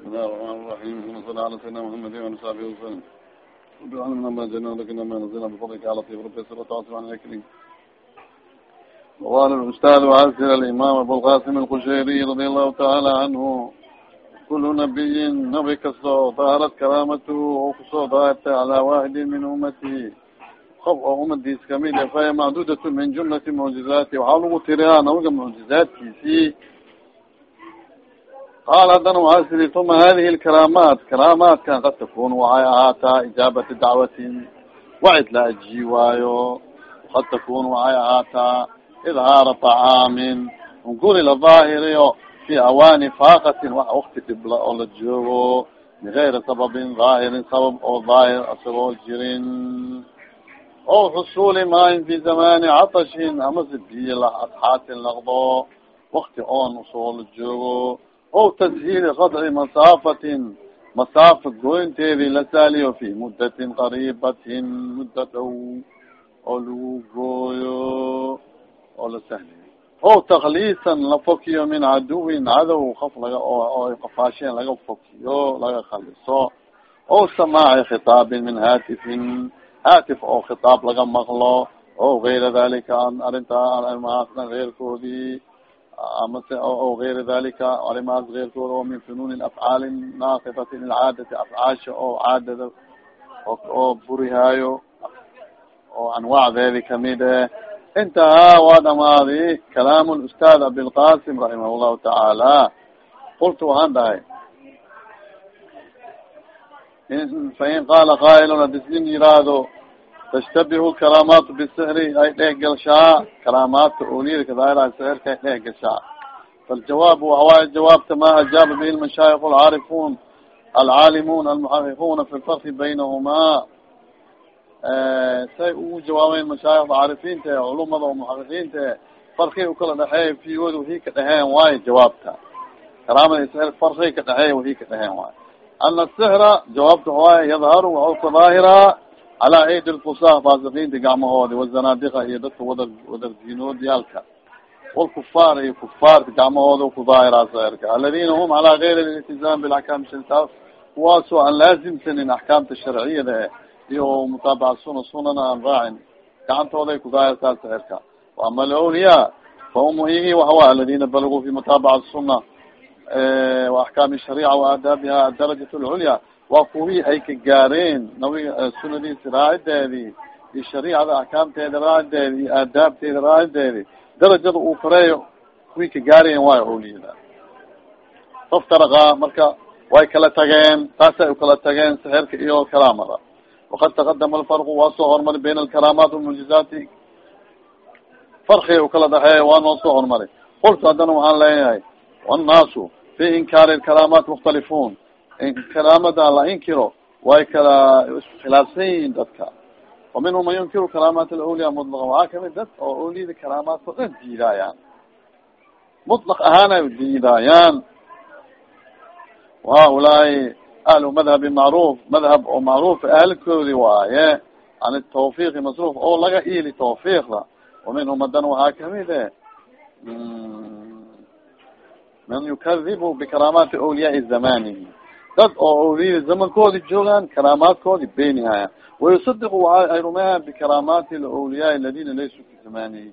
بسم الله الرحمن الرحيم اللهم صل على سيدنا محمد وعلى صحبه وسلم وبعلمنا ما جنى لكنا ما نزلنا بفضلك على طيب ربي صلى الله عليه وسلم وقال الأستاذ وعسر الإمام أبو القاسم القشيري رضي الله تعالى عنه كل نبي نبي كسو ظهرت كرامته وكسو ظهرت على واحد من أمته of umadiis kamid faya macdudat min jumlati mucjizaati waxaa lagu tiriyaa nabiga mucjizaadkiisii qaal haddana waxaa siri uma hadihi lkaramaat karaamaatkan kad takun waxay ahaataa ijaabati dacwatin wacid la ajiyi waayo kad takun waxay ahaataa idhaara طacaamin unguri la daahiriyo fi awaani faaqatin wax wakti dhibla oo la joogo bigayri sababin dhaahirin sabab oo daahir asagoo jirin o xusuli maayin fi zamani catashin amase biyo la asxaatin laqdo wakti oon u soo la joogo o tashiili qadci masaafatin masaafa goynteedi la saaliyo fi muddatin qariibatin mudda dhow oo lagu gooyo oo la sahliyo o takliisan la fokiyo min caduwin cadow kaf laga oo qafaasheen laga fokiyo laga khaliso o samaaci khitaabin min haatifin haatif oo khitaab laga maqlo o gayra dalika arintaa arimahaasna keyrkoodii amase o gayra dalika arimahaas keyrkooda oo min funuun afcaali naaqitati lcaadati afcaasha oo caadada oo burihaayo oo anwaacdeedi ka mid eh intahaa waa dhamaadi kalaam ustaad abilqasim raximah llahu tacaala qultu waxaan dhahay fain qaala qaa'ilun hadis nin yiraahdo tashtabihu karaamaat bisixri ay dheh gashaa karaamaadka oliyadka daahiraha sixirka ay dheh gashaa faljawaab waxawaay jawaabta ma ajaaba bihi lmashaayik alcaarifun alcaalimun almuxaqiquna fi lfarki baynahumaa say ugu jawaabeen mashaayikda caarifiinta e culumada oo muxaqiqiinta e farki u kala dhexeey figood wixii ka dheheen waayo jawaabta karaamada sixir farki ka dhexeey wixii ka dheheen waayo ana sixra jawaabta waay yadharu waxau ka daahiraa calaa aidi lfusaaq faasiqiinta gacmahoodi wazanaadiqa iyo dadka wada wadar diinoodyaalka walkufaar iyo kufaarta gacmahooda ku daahiraa sixirka aladina hum calaa gayri liltizaam bilaxkaam shartaa kuwaasoo aan laazimsanin axkaamta sharciyada eh iyo mutaabaca suna sunana aan raacin gacantooday ku daahirtaa sixirka waama alawliyaa fahum ihi aladina balaguu fi mutaabaca suna waaxkaami shariica waadaabiha adarajat lculya waa kuwii ay ka gaareen nabiga sunadiisi raacideedii iyo shariicada axkaamteeda raacideedi iyo aadaabteeda raacideedi. Darajada uu koreeyo kuwii ka gaarayen waayo awliyada faftaraqa marka way kala tageen taasay u kala tageen sixirka iyo karaamada. Waqad taqadama alfarqu waa soo hormari bayna alkaraamaat walmucjizaati farkiga u kala dhexeeya waa noo soo hormari. Qultu haddana waxaan leeyahay wannaasu fi inkaari lkaraamaat mukhtalifun karaamada la inkiro way kala iskhilaafsan yihiin dadka wa minhum man yunkiru karaamaat alawliya mutlaqa waxaa ka mid dad oo awliyada karaamaadka o dhan diidaayaan mutlaq ahaan ay diidaayaan wahaulaai ahlu madhabi macruuf madhab oo macruuf ahalkoodi waaye an tawfiiqi masruuf oo laga iili tawfiiqda wa minhum hadan waxaa ka mid e man yukadibu bikaraamaati awliyaai zamanihi dad oo awliyada zamankoodi joogaan karaamaadkoodi beenihaya wayusadiqu waa ay rumeeyaan bikaraamaati lawliyaai aladina laysuu fi zamanihi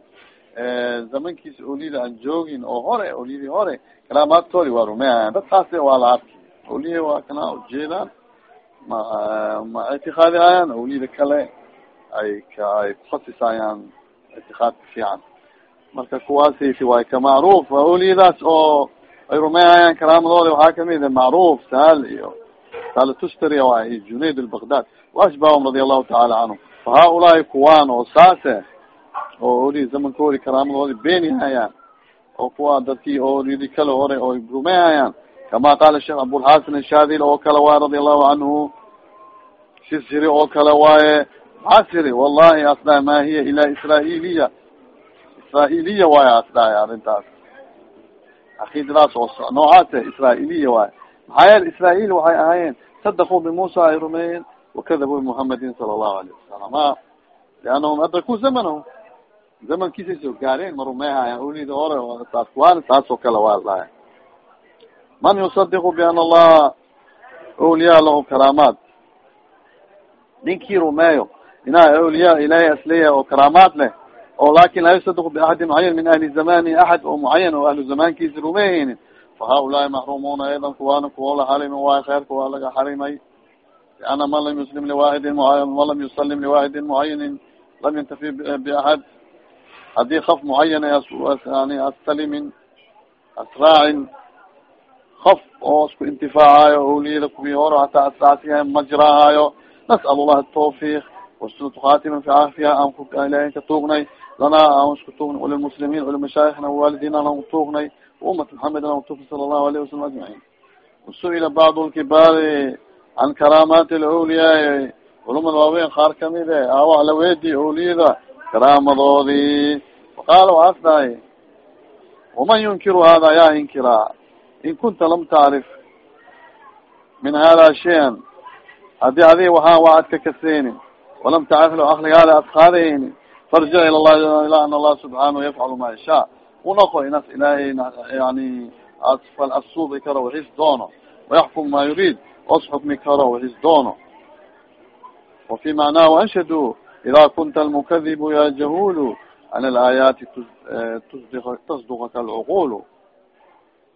zamankiisa awliyada aan joogin oo hore awliyadii hore karaamaadkoodi waa rumeeyayaan dadkaasi waa la arki awliya waa kana ujeedaan ma ma ictiqaadihayaan awliyada kale ay ka ay kukhasisayaan ictiqaadka fiican marka kuwaasiti waay ka macruuf awliyadaas oo ay rumeeyayaan karaamadooda waxaa ka mid macruuf sahal iyo sahal tustari waay iyo junayd albagdad waashbahum radia allahu tacaala canhum fa haaulaai kuwaan oo saase oo awliya zamankoodi karaamadoodi beenihayaan oo kuwa dadkii awliyadi kale hore oo rumeeyayaan kama qaala sheekh abulxasan ashadil oo kale waay radia allahu canhu sisiri oo kale waaye maxaa siri wallahi asdaa ma hiya ilaa israailiya israailiya waayo asdaay arrintaas akidadaas oo noocaase israailiya waayo maxaa yeele israail waxay ahaayeen sadaquu bimuusa ay rumeeyeen wakadabu bimuhamadin sala allahu alayh wasalama liannahum adrakuu zamanahu zamankiisay soo gaareen ma rumeehaya awliyada hore saas kuwaana saas kale waa dhahay man yusadiqu biana allaha awliyaa lahu karaamaat ninkii rumeeyo inaa awliyaa ilahay asleya oo karaamaad leh oo laakiin laa yusadiqu biaxadi mucayan min ahli zamani axad oo mucayan oo ahlu zamaankiisa rumeyhaynin fahaulaai maxrumuuna aydan kuwaana kuwa la xarimi waayo kheyrka waa laga xarimay liana man lam yuslim liwaxidin man lam yusalim liwaxidin mucayinin lam yantafi biaxad haddii kaf mucayan yani astalimin asraacin kaf oo isku intifaacayo awliyada kuwii hore hataa asraacsiya majrahaayo nas'al llah tawfiq wasunatu khatima fi caafiya aan ku ilahin ka tuugnay lana aan isku tuugnay ulilmuslimiin ulimashaayikna waalidina aan tuugnay umat maxamed an tufi sala allahu alayhi wasalam ajmaciin wasu'ila bacd lkibaari can karaamaati alawliyaai culumada waaweyn qaar ka mid e awa la weedi awliyada karaamadoodii faqaala waxaas dhahay waman yunkiru hada yaa inkiraa in kunta lam tacrif min hada shayan haddii adi waaa waa ad ka kaseyni walam tacrif lo akligaada ad ila llahi ila an allah subxanahu yafcalu ma yashaa unaqo inas ilaahay yani asfal asuubi karo waxis doono wayaxkum ma yuriid os xukmi karo waxis doono wafi macnaha anshadu ida kunta almukadibu ya jahulu an alaayaati tasdukaka alcuqul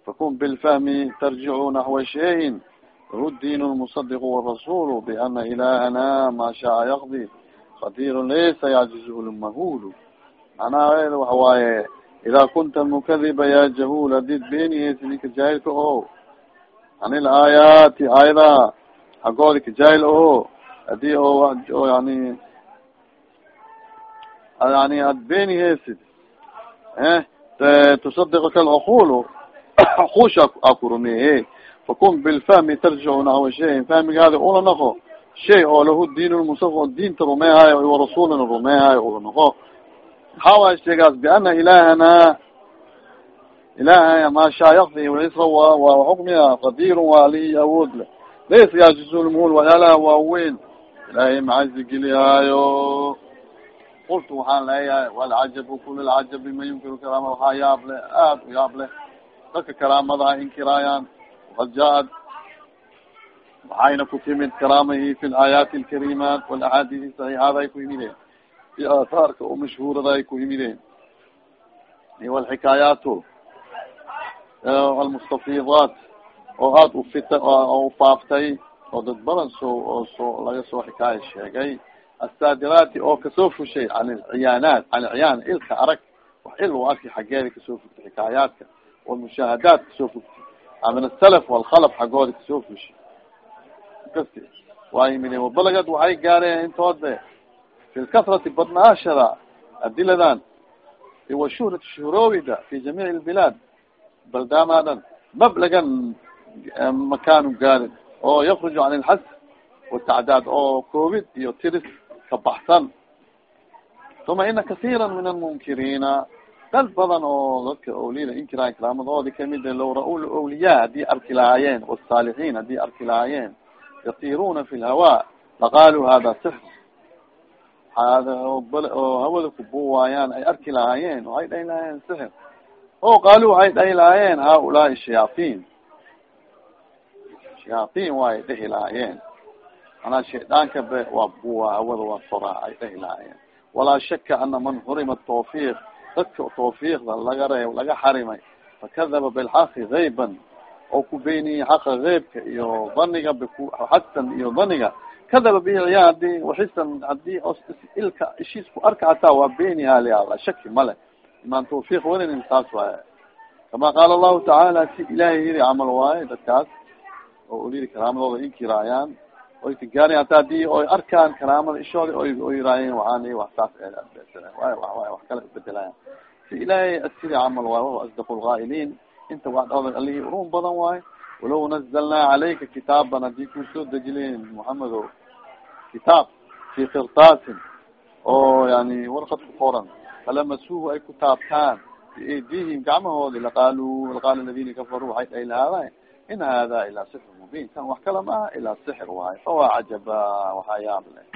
fakun bilfahmi tarjicu naxwa shayin wahu din lmusadiq warasul biana ilahana ma shaaa yakdi qadir laysa yacjizuhu lmahul macnaha waxa waaye ida kunta mukadiba ya jahul hadid beeniheysa ninka jaahilka oho an ilaayaati aayadaha hagoodi ka jaahil oho haddii o yani yani ad beeniheysid tusadiqka alcqul cqusha akurumehe fakun bilfahmi tarjicu naxwa shayin fahmigaadi ula naqo shay oo lahu diin lmusa diinta rumeehaayo warasuulina rumeehaayo ula naqo maxaa waay sheegaas biana ilahana ilahay maashaa yakdi waisra waa xukmiya qadirun waa ali awood le laysa yaajizulmul waxyaalaha waaweyn ilaahay macazi gelihaayo qultu waxaan leeyahay walcajabu kul lcajabi yunkiru karaama waxaa yaab le aad u yaab leh dadka karaamadaha inkiraayaan waqad jaa-ad waxayna ku timid karaamahi fi laayaati alkarimaat walaxaadiisi saxiixaada ay ku yimideen i aathaarka oo mashhuurada ay ku yimideen iyo alxikaayaatu almustafidaat oo aada ufit ufaaftay oo dad badan soo oo soo laga soo xikaaya sheegay asaadiraati oo ka soo fushay can alciyaanaat can alciyaan ilka arag wax il u arki xaggeeda ka soo fugtay xikaayaadka walmushaahadaat ka soo fugtay min asalaf walkhalaf xaggooda ka soo fushay kasti waa yimid wabalagad waxay gaareen intoode fi lkasrati badnaashada adiladan. Wa shuhrati shuhroowida fi jamiic lbilaad baldaama dhan mablagan makaanu gaarin oo yakruju can ilxas watacdaad oo koobid iyo tiris ka baxsan. Uma ina kasiira min almunkiriina. Dad badan oo dadka awliyada inkiraan karaamadoodi ka mid low ra'u awliya haddii arki lahaayeen wsaalixiin haddii arki lahaayeen yatiruna fi lhawa laqaalu hada sixr oo hawada kubuwaayaan ay arki lahaayeen waxay dhahi lahaayeen sixir o qaalu waxay dhahi lahaayeen haulaai shayaatin shayaatin waay dhahi lahaayeen manaa shaydaanka be waa buwa hawada waa koraa ay dhahi lahaayeen walaa shaka ana man xurima tawfiq dadka tawfiiqda laga reeb laga xarimay fakadaba bilxaqi gayban oo ku beeniyey xaqa geybka iyo daniga xasan iyo daniga. Kadaba biya haddii waxisan haddii ilka ishiis ku arka hataa waa beeniha liala shaki male imaan tawfiq wananin saas waay kama qaala allahu tacaala si ilaahay yiri camal waaye dadkaas oo olidi karaamadooda inkiraayaan oy tigaari hata haddii oy arkaan karaamada ishooda oy yiraayeen waxaan wax saas way wax kala bedelayan si ilaahay asiri camal waaye wahuwa asdaqu lgaa'iliin inta wax dhooda alihii urun badan waaye walaw nazalnaa calayka kitaaban haddii ku soo dejilin muxamedo kitaab fi kirtaasin oo yani warkad ku qoran falamasuhu ay ku taabtaan biaydihim gacmahoodi laqaalu laqaala ladina kafaruu waxay dhahi lahaada in hada ilaa sixr mubiin. Kan wax kala maaha ilaa sixr waayo fawa cajaba waxaa yaab leh.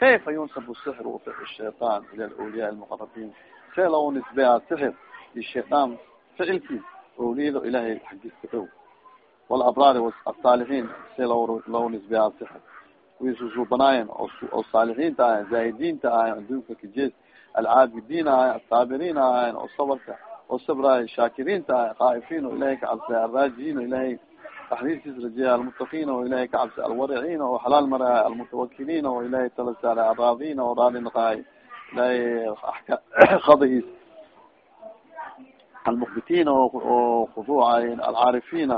Kayfa yunsabu sixru fici shayطan ila lawliyaa lmuqarabiin see loo nisbeyaa sixir iyo shayطaan ficilkiis awliyada ilahay xagiiska dhow walabraari asaalixiin si lo loo nisbiya sixir kuwii susuubanaayen oo saalixiinta ahayen zaahidiinta ahayen adduunka kajees alcaabidiin ahayen asaabiriin ahayen oo sabarka oo sabraay shaakiriinta ahay khaa'ifiin oo ilahay kacabsay alraajiin oo ilahay taxriistiis rajeeya almutaqiin oo ilahay kacabsay alwariciin oo xalaal maraay almutawakiliin oo ilahay tala saaray alraadiin oo raali naqaay ilahay qadahiis almukbitiin oo khuduucay alcaarifiina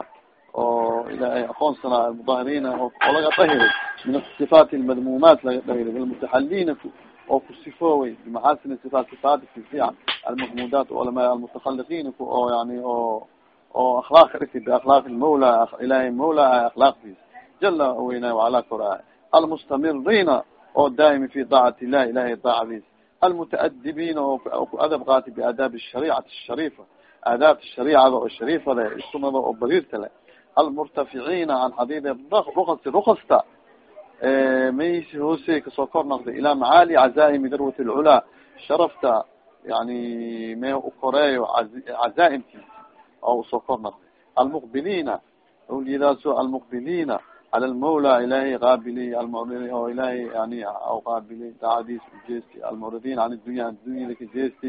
oo ilahay aqoonsana almudahiriina oo laga dahiray min asifaat almadmuumaat laga dahiray almutaxaliina oo ku sifoowey bimaxasin sifaat sifaat fiican almahmudaat olama almutakaliqiin oo yani oo oo akhlaaq dhigtay biakhlaaq lmawla ilahay mawla ah akhlaaqdiis jala weynaay wacala koraa almustamiriina oo daa'imi fi daacati illah ilahay daacadiis almutaadibiina oo ku adab qaatay biaadaabi shariicati shariifa aadaabta shariicada oo shariifale sunada oo bariirta le almurtaficiina can xadid ruqasi ruqasta maysi hoose ka soo kor noqday ilaa macaali cazaaimi darwat lculaa sharafta yani me ukoreeyo cazaaimkiisa oo u soo kor noqday almuqbiliina awliyadaaso almuqbiliina cala lmawla ilahay qaabili oo ilahay yani qaabili daacadiis ujeesti almuridin can dunya addunyada kajeesti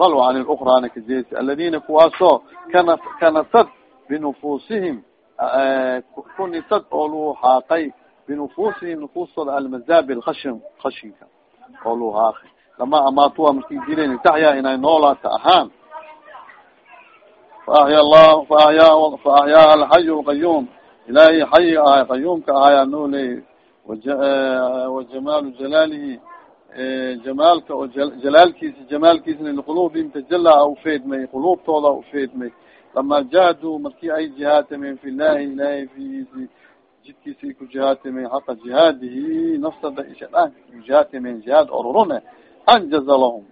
bal an lukrana kajeesti aladina kuwaasoo kana kanasad binufuusihim kunisad oo lu xaaqay binufusihim nufustooda almazaabil kashin kashinka oo lu haaqay lama amaatuwa marki dilen taxya inay noolaata ahaan faahya lah faahya faahyaa alxayu lqayuum ilahay xayi ahay qayuumka ahaya nooley wajamaalu jalaalihi jamaalka oo jalaalkiisa jamaalkiisna liqulubihim tajala ufeedmay qulubtooda ufeedmay lama jahaduu marki ay jihaatameen fi llahi ilahay fiisi jidkiisa ay ku jihaatameen xaqa jihaadihi nafsada ishadhaanka kujihaatamen jihaad orurune anjaza lahum.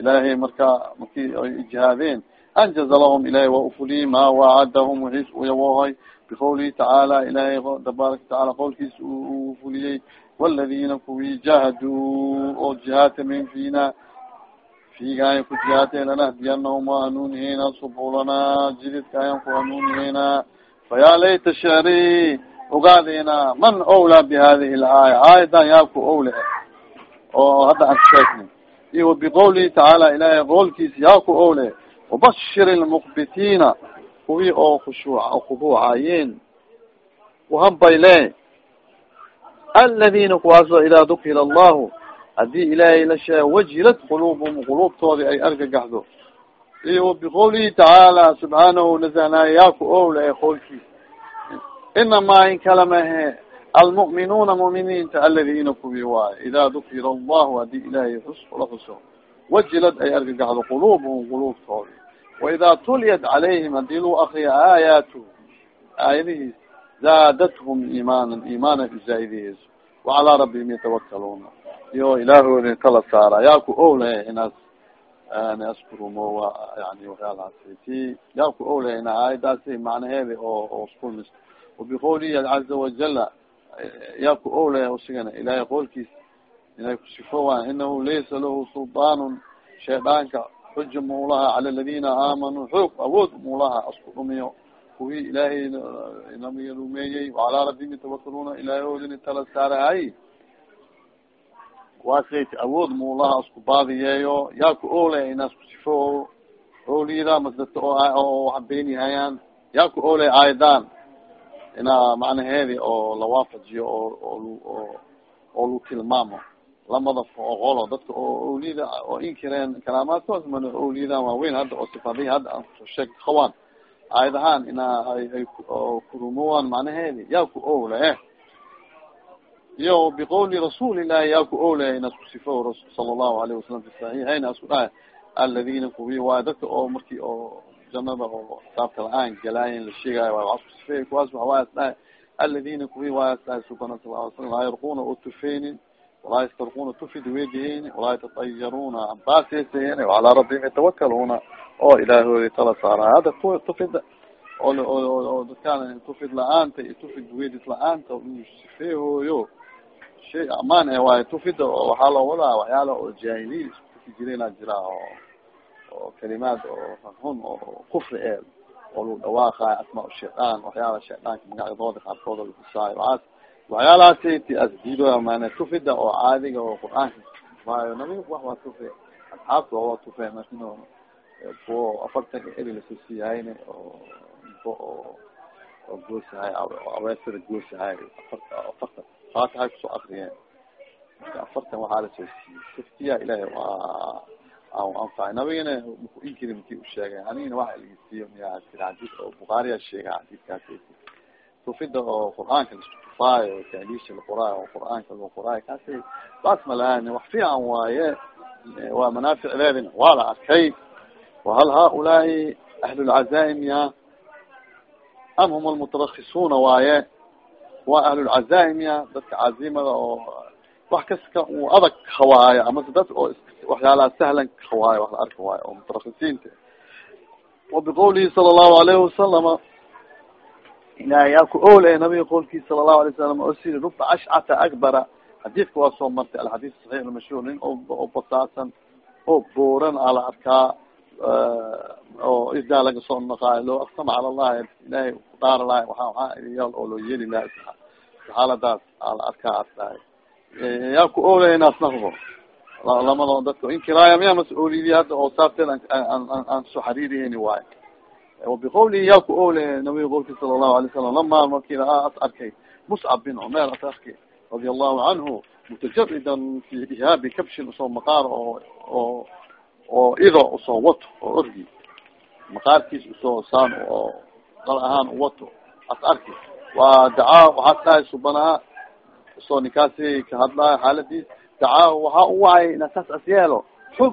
Ilahay marka marki ay jihaadeen anjaza lahum ilahay waa ufuliyi ma waacadahum wixiis uyawohay biqawlihi tacaala ilahay tabaaraka watacaala qowlkiisa u fuliyey waladina kuwii jahaduu oo jihaatamen fiina fiigaaya ku jihaatee lanahdiyanahum wa hanuuniheyna subulana jididka ayan ku hanuuniheyna fayaa layta shecri ogaadeyna man owlaa bihadihi laaya aayadan yaa ku owle oo hadda aan sheegnay iyo biqawlihi tacaala ilahay qowlkiisa yaa ku owle wabashir lmuqbitiina kuwii oo khushuuc khuduucaayeen uhambayle aladina kuwaasoo idaa dukira allahu haddii ilaahay la sheego wajilad quluubhum quluubtoodi ay argagaxdo iyo biqawlihi tacaala subxaanahu nazahnaaye yaa ku owle e qowlkiisa inamaa in kalamahe almu'minuuna mu'miniinta aladina kuwii waayo idaa dukira allahu haddii ilaahay xus ula xuso wajilad ay argagaxdo quluubhum quluubtoodi waidaa tuliyat calayhim haddii lagu akriya aayaatu aayadihiis zaadathum iimaanan iimaana uzaaidiheyso wacalaa rabbihim yatawakaluuna iyo ilaahooda kala saara yaa ku owlaya inaas askurumowa yani waxyaalahaasi ti yaa ku owlaya ina aayadaasi macnaheedi oo oo iskulmis wabiqawlihi caza wajala yaa ku owlaya usigana ilahay qowlkiis inay kusifowaan inahu laysa lahu sulطaanun shaydaanka xuja muulaha cala aladina aamanuu xoog awood muulaha asku dhumiyo kuwii ilaahay namiga rumeeyey wacalaa rabbihim yatawakaluuna ilaahoodini tala saarahay kuwaasayt awood muulaha isku baadiyeeyo yaa ku oolaya inaas kusifo ooliyada masdata oo habeenihayaan yaa ku oolaya aayadan inaa macnaheedi oo la waafajiyo oo oo lu tilmaamo lamada oqolo dadka oo ooliyada oo inkireen karaamaadkoos mana ooliyadan waaweyn hadda oo sifadihi hadda aan ku soo sheeg hawaan aayad ahaan ay kurumuwaan macnaheedi yaa ku owla eh? Iyo biqawli rasuulillahi yaa ku owlaya inaas kusifo sala allahu alayhi wasalam fi saxiixayn asku dhahay aladina kuwi waay dadka oo marki oo janada oo saabta la'aan galaayen la sheegaayo waay waas kusifeey kuwaas waxawaay as dhahay aladina kuwi waay as dhahay subana sal ly slam laa yarquna oo tufeynin walaa yastarquna tufid weediheyni walaa yatatayaruna ambaaseseen calaa rabbihim yatawakaluuna oo ilaahoodi tala saara hadda tufid oo dadkaan tufid la'aanta iyo tufid weedis la'aanta uu sifeehooyo shay amaan e waayo tufida waxaa loo wadaa waxyaala oo jaahiliya iskutufi jireenaa jira oo oo kalimaad oo xun oo kufri ee oo lagu dhawaaqaayo asmaa shayaan waxyaala shaydaanka magacyadooda qaarkooda lakusaayo waaas waxyaalahaasati asdiido mana tufida oo caadiga oo qur'aanka maayo nabi wax waa tufe asxaabta waa tufe masino kuwo afartan eri lasosiiyahayne oo oo oo goosahay aweesada goosahay afarta afartan faatahay ku soo akriyeen marka afartan waxaa la soo siiyey saftiya ilahi waa anfacay nabigana maku inkiri maki usheegay anigana waxa laga siiyo miya xadiis oo bukhaariya sheegay xadiiskaas tufida oo qur'aanka laskutufaayo taaliisha laqoraayo oo qur'aanka loo qoraayo kaasi baas malahan wax fiican waaye waa manaafic leedina waa la arkay wahal haulaai ahlulcazaaim ya am hum almutarakisuuna waaye waa ahlulcazaaim ya dadka cazimada oo wax kaska uu adag hawaayo amase dad oo waxyaalaha sahlan hawaayo wax la arki waayo oo mutarakisiinta wabiqawlihi sala allahu alayhi wasalama ilahay yaa ku oole nabiga qowlkiisa sala allahu alay salam oo ruba ashcata akbara. Xadiidka waa soo martay alxadiis saxiix almashhuur nin oo basaasan oo booran ala arkaa oo idaa laga soo naqaayo loo aksama cala allahi ilahay kudaara lahay waa waaa yaal oo loo yeeli lahay. Xaaladaas ala arkaa ardaay yaa ku oolaya inaas naqdo lamado dadka inkiraaya miya mas'uuliyadi hadda oo saarteed aan soo xariiriyeni waayo wabiqawlihi yaa ku oole nabiga qolki sala allahu alay salam lama markii as arkay muscab bin cumeer as arkay radia allahu canhu mutajaridan fi ihaabi kabshin u soo maqaar oo oo oo ido u soo wato oo orgi maqaarkiis u soo saan oo dal ahaan uwato as arki waa dacaa waxaas dhahay subanaha u soo ninkaasi ka hadlaayo xaaladiis dacaa waxaa u wacay ina saas as yeelo xub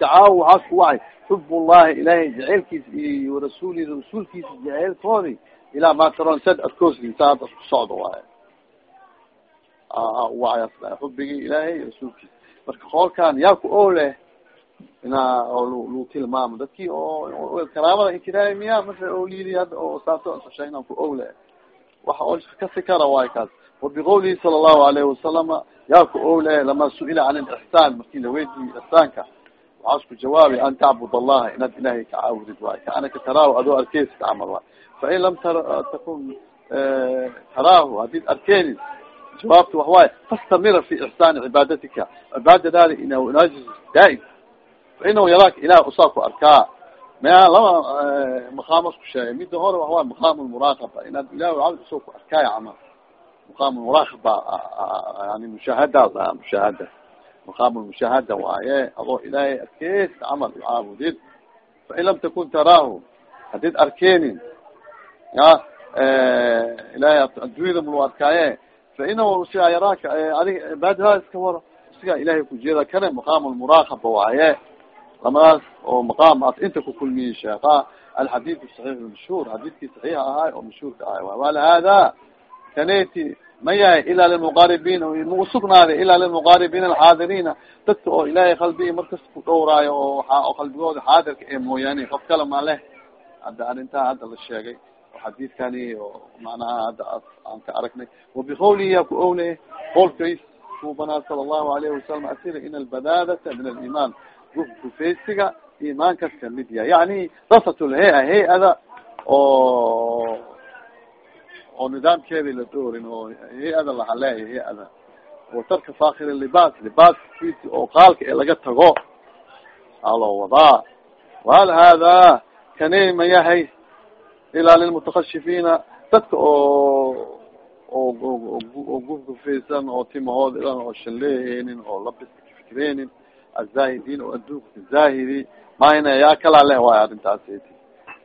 dacaa waxaas ku wacay xub ullahi ilahay jaceylkiisa iyo rasuuli rasuulkiisa jaceylkoodi ilaa ma taron sad arkoosli saad asku socdo as xubigii ilaahay rasuulkiisa. Marka hoolkan yaa ku ooleh inaa oo lu tilmaamo. Dadkii oo karaamada inkiraay miya mase oo lidi hadda oo saato sheegna ku ogle waxa oo kasi kara waay kaas. Wabiqawlihi sala allahu alayhi wasalama yaa ku ogle lama su'ila can lixsaan markii laweydiiy ixsaanka waxaa jawaabi an tacbud allaha inaad ilahay ka caabudid waay kaanaka taraahu adoo arkeysid camal waay fain lam takun taraahu hadid arkeenid jawaabta wax waaye fastamira fi ixsaani cibaadatika cibaadadaada inajis daaim fainahu yaraaka ilah usaa ku arkaa mea laba maqaamas ku sheegay mida hore waxawaay maqaam lmuraaqaba inaad ilah cabd u soo ku arkaayo camal maqaam lmuraaqaba yani mushaahadaas ah mushaahada maqaam lmushaahada waaye adoo ilaahay arkeysa camal caabudid fain lam takun taraahu hadid arkeenin ya ilahay addunyada mulu arkaaye fainahu sigaa yaraaka adig cibaadadaada iska wara sigaa ilahay kujeeda kane maqaam lmuraaqaba waaye lamadaas oo maqaamaas inta kukulmiyey sheeka alxadid saxiix mashhuur xadiidkii saxiixa ahaay oo mashhuurka ahay wala hada kaneti ma yahay ila lilmuqaaribiin nagu sugnaaday ila lilmuqaaribiin alxaadiriina dadka oo ilaahay qalbigi markasta ku dhowraayo oo oo qalbigooda xaadirka ee mooyaane qof kale ma leh. Hadda arrintaa hadda la sheegay oo xadiidkani oo macnaha hadda aan ka aragnay. Wabikawlihi yaa ku ownay qolkays kubanaa sala allahu alayhi wasalam asira in albadaadata min aliman gufeysiga imaankas ka mid yahay. Yani rasatl hay hay'ada oo oo nidaamkeedi la doorin oo hay'ada lahaleeya hay'ada. Oo tarka fakir libaas libaas kiisi oo qaalka ee laga tago aloo wadaa wahal hada kane ma yahay. Ilaa lilmutakashifiina dadka oo oo gufgufeysan oo timahooda ilan oo shanleeheynin oo labiska kafikreynin azaahidiin oo adduunka kazaahidi mayna yaa kalaa leh waayo arrintaasi.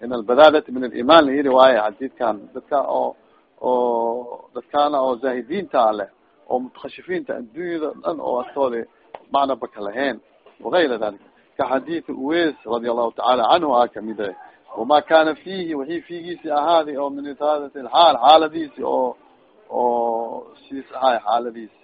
In albadaadati min aliman layiri waayo xadiidkan dadka oo oo dadkaana oo zaahidiinta leh oo mutakashifiinta adduunyada dhan oo agtooda macna baka lahayn wagayra dalika. Kaxadiidi uweys radia allahu tacaala canhu a kamide wama kana fihi wixii fiigiisi ahaadi oo min iraadati alxaal xaaladiisi oo oo siis ahaay xaaladiisi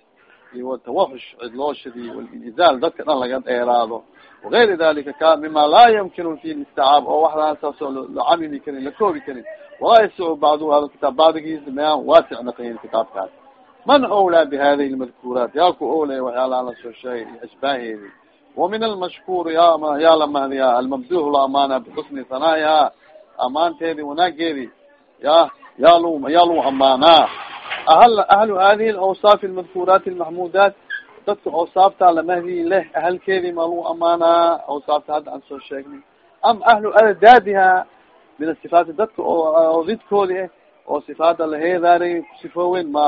iyo watawahush cidlooshadii walinzaal dadka dhan laga dheeraado wagayra dalika ka mima laa yumkinu fi listicaab oo waxdaasaasoo la camili karin la koobi karin walaa yasicu bacdu hada kitaab bacdigiisa mayaan waasic naqayin kitaabkaas man awlaa bihadihi lmadkuuraat yaa ku owlaya waxyaalaha la soo sheegay iyo ashbaaheedi wa min almashkuur ya yaa la mahdiya almamduh la bixusni sanaa'iha amaanteedi wanaageedi ya yaa lu yaa lagu amaanaa ahl ahlu hadihi alawsaaf almadkuuraat almaxmudaat dadka awsaafta lamahdi leh ahalkeedi ma lagu amaanaa awsaafta hadda aan soo sheegnay am ahlu adadaadiha min asifaati dadka oo didkoodi ah oo sifaada laheedaaray kusifooweyn ma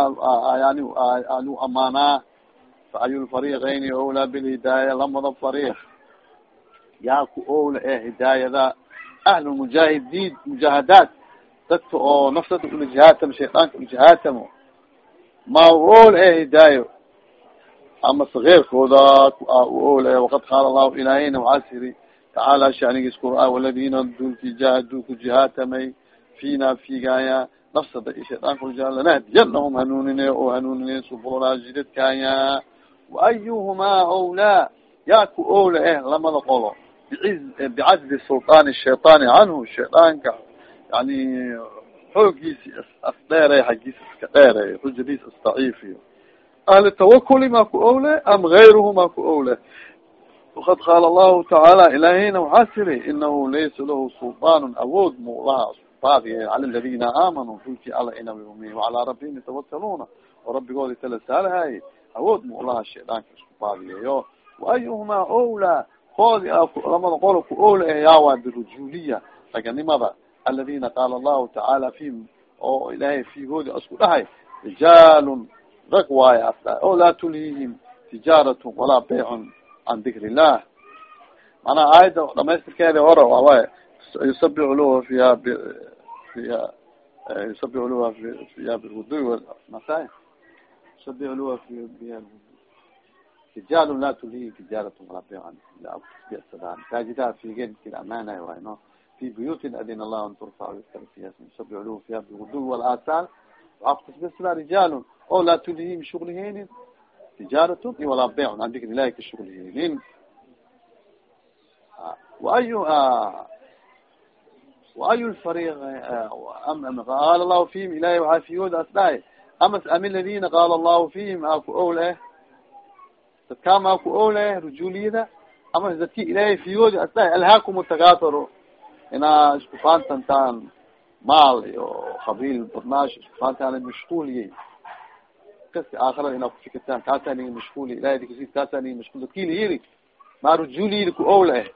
yani lagu amaanaa fa ayu lfariqayni owlaa bilhidaaya lamada fariq yaa ku owla ee hidaayada ahlu mujaahidiin mujaahadaat dadka oo nafsada ulajihaatamo shaydaanka ulajihaatamo ma owla ee hidaayo ama sageerkooda u owla e waqad qaala allahu ilaahayna waxaa siri tacaala shanigiis qur'aan waladina jahaduu ku jihaatamay fina figaaya nafsada i shaydaanka ulajiha lanahdiyanahum hanuunine oo hanuunine subulna jidadkaaya waayuhumaa owlaa yaa ku owla eh lamada qolo. Bicazli sulطaan shayطaani canhu shaydaanka yani xoogiisi asdheeray xaggiisa iska dheeray xujadiis isdaciifiyo ahli tawakuli ma ku owle am gayruhu ma ku owle? Wakad qaala allahu tacaala ilaahayna waxaa tiri inahu laysa lahu sulطaan awood mulaha baadiye cala aladina aamanuu fulki alla inawmi wacalaa rabbihim yatawakaluuna oo rabbigoodi tala saalahay awood mulaha shaydaanka isku waayuhumaa owlaa koodi lamada qolo ku owla eh yaawa birujuliya raganimada aladina qaala allahu tacaala fihim oo ilaahay fiigoodi isku dhahay rijaalun rag waayo asda o laa tulhihim tijaaratun walaa baycun can dikri illah manaa aayadda dhamaystirkeeda hore waaway yusabixu lahu fiha fiha yusabixu lahu fiha bilhuduy masa yusabixu lahu fiha rijaal laa tulhihi tijaarat walaa baycan bisadaan masaajidaha figen kila amaanay waay no fi buyutin adin allah an yusabixu lahu fiha bilhuduy walaasal waxaa kutasbisla rijaalun o laa tulhihim shugliheynin tijaaratun i walaa baycun an dikr ilahi ka shugliheynin waayu waayu lfariq qaala allahu fihim ilahi waxaa fiyooda as dhahay ami ladina qaala allahu fihim aa ku owl eh dadkaa maa ku owl eh rujuliyada ama dadki ilahay fiyoodi as dhahay takataro inaa isku faantantaan maal iyo qabiil badnaash isku faantaan mashquuliyey kasi aakhirada inaa kufikirtaan kaasaa niga mashquuliy ilahay dikasi kaasaa niga mashqul dadkila yiri maa rujuliyada ku owl eh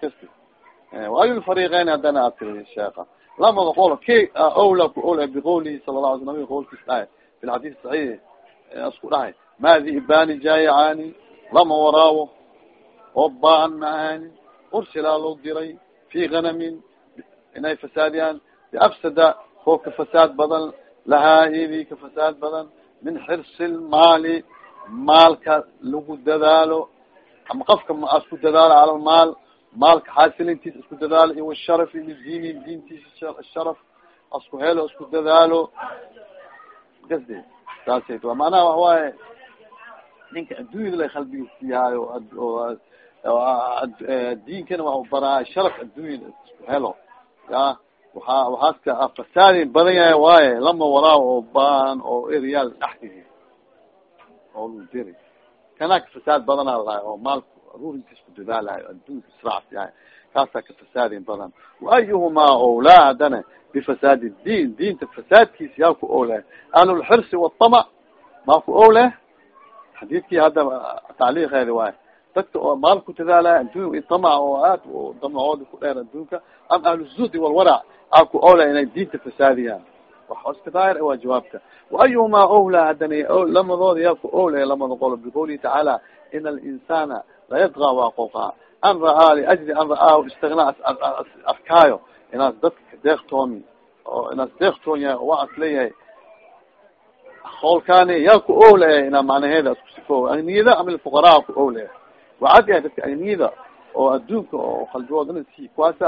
kasi waayu lfariqeyn haddana aad tiri sheeka lamada qol ke owla ku owl biqowlihi sala la ala sl nabiga qowlkiis dhahay fi lxadiis saxiix isku dhahay maadi ibani jaayacaani lama waraawo oo baan maahani ursilaa loo diray fi ganamin inay fasaadiyaan biafsada koo ka fasaad badan lahaa idi ka fasaad badan min xirsi lmaali maalka lagu dadaalo ama qofka asku dadaalo cala lmaal maalka xaasilintiis isku dadaalo iyo washarafi lidiini diintiisa sharaf asku helo isku dadaalo gasde saasay wa macnaha waxawaaye ninka adduunyada la qalbigiisiyaayo diinkana waa baraa sharaf adduunyada isku helo. Ya waaa waxaaska fasaadi badan yahay waaye lama waraa oo baan oo eryaal dhaxdigi oo diri. Kanaa ka fasaad badanaa lahay oo maalka rurinka isku dadaalayo adduunka israacsi yahay. Kaasaa ka fasaadin badan. Waayuhumaa owlaa haddana bifasaadi diin. Diinta fasaadkiisa yaa ku owleh ahlulxirsi waطamac maa ku owleh xadiidkii hadda tacliiqeedi waay dadka oo maal ku dadaalaya addunya tamac oo aad damacooda ku dheer adduunka am ahluzuhdi walwarac aa ku owleh inay diinta fasaadiyaan. Wax iska daahir waa jawaabta. Waayuhumaa owlaa haddana lamadooda yaa ku owleh lamada qolo biqawlihi tacaala ina alinsana layadqa waa qoqa an ra'aa liajli an ra'aahu istigna arkaayo. Inaas dadka kadeektoomi oo inaas deektoon yahay oo waa leeyahay howlkaani yaa ku owle inaa macnaheeda isku sifo. Agniyada ama lfuqaraa ku owle wacad yahay dadka agniyada oo adduunka oo qalbigooda kuwaasa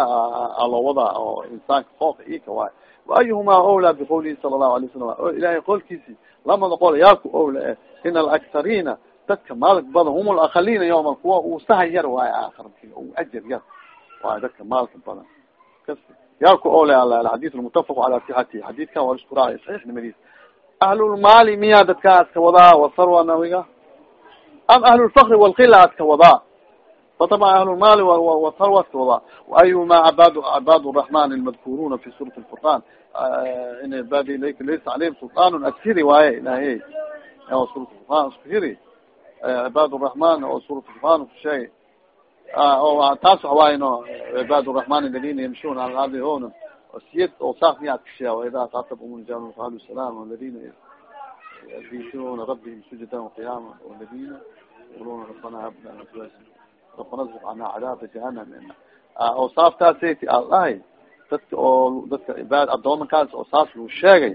aloo wadaa oo insaanka fooka ika waay. Waayuhumaa owlaa biqawlihi sala allahu alay wasalam o ilahay qolkiisi lamada qol yaa ku owle ina alaktariina dadka maalk badan hum lakaliina yawma kuwa uu sahan yar waayo aakhirki u ajar yar waayo dadka maalka badan. Kas yaa ku owle alxadis lmutafaq cala sixatihi xadiidkan waa isku raacay saxiix nimadiis ahlulmaali miyaa dadka adka wadaa wasarwa nawiga am ahlu lfakri walkila aad ka wadaa wa taban ahlulmaali watarwa aad ka wadaa ayuma abad cibaad raxman almadkuruuna fi surat lfurqan ah, in baadi ilayka laysa caleyhim sultaan adsiri waaye ilahy oo surat furqan isku hiri cibaad eh, raxman oo surat furqan isku sheegay oo ah, taas waxwaayno cibaad raxman aladina yamshuna ala ardi hona siyad oo saas miyaad kashiya waidaa kaatabhum rijaal qaalu salaama aladina yadisuna rabbihim sujadan waqiyama aladina yaquluna rabana habna rabana zq ana cadaaba jahanam oo saaftaasati al dhahay dadka oo dadka ibaad adoomankaas oo saas lu sheegay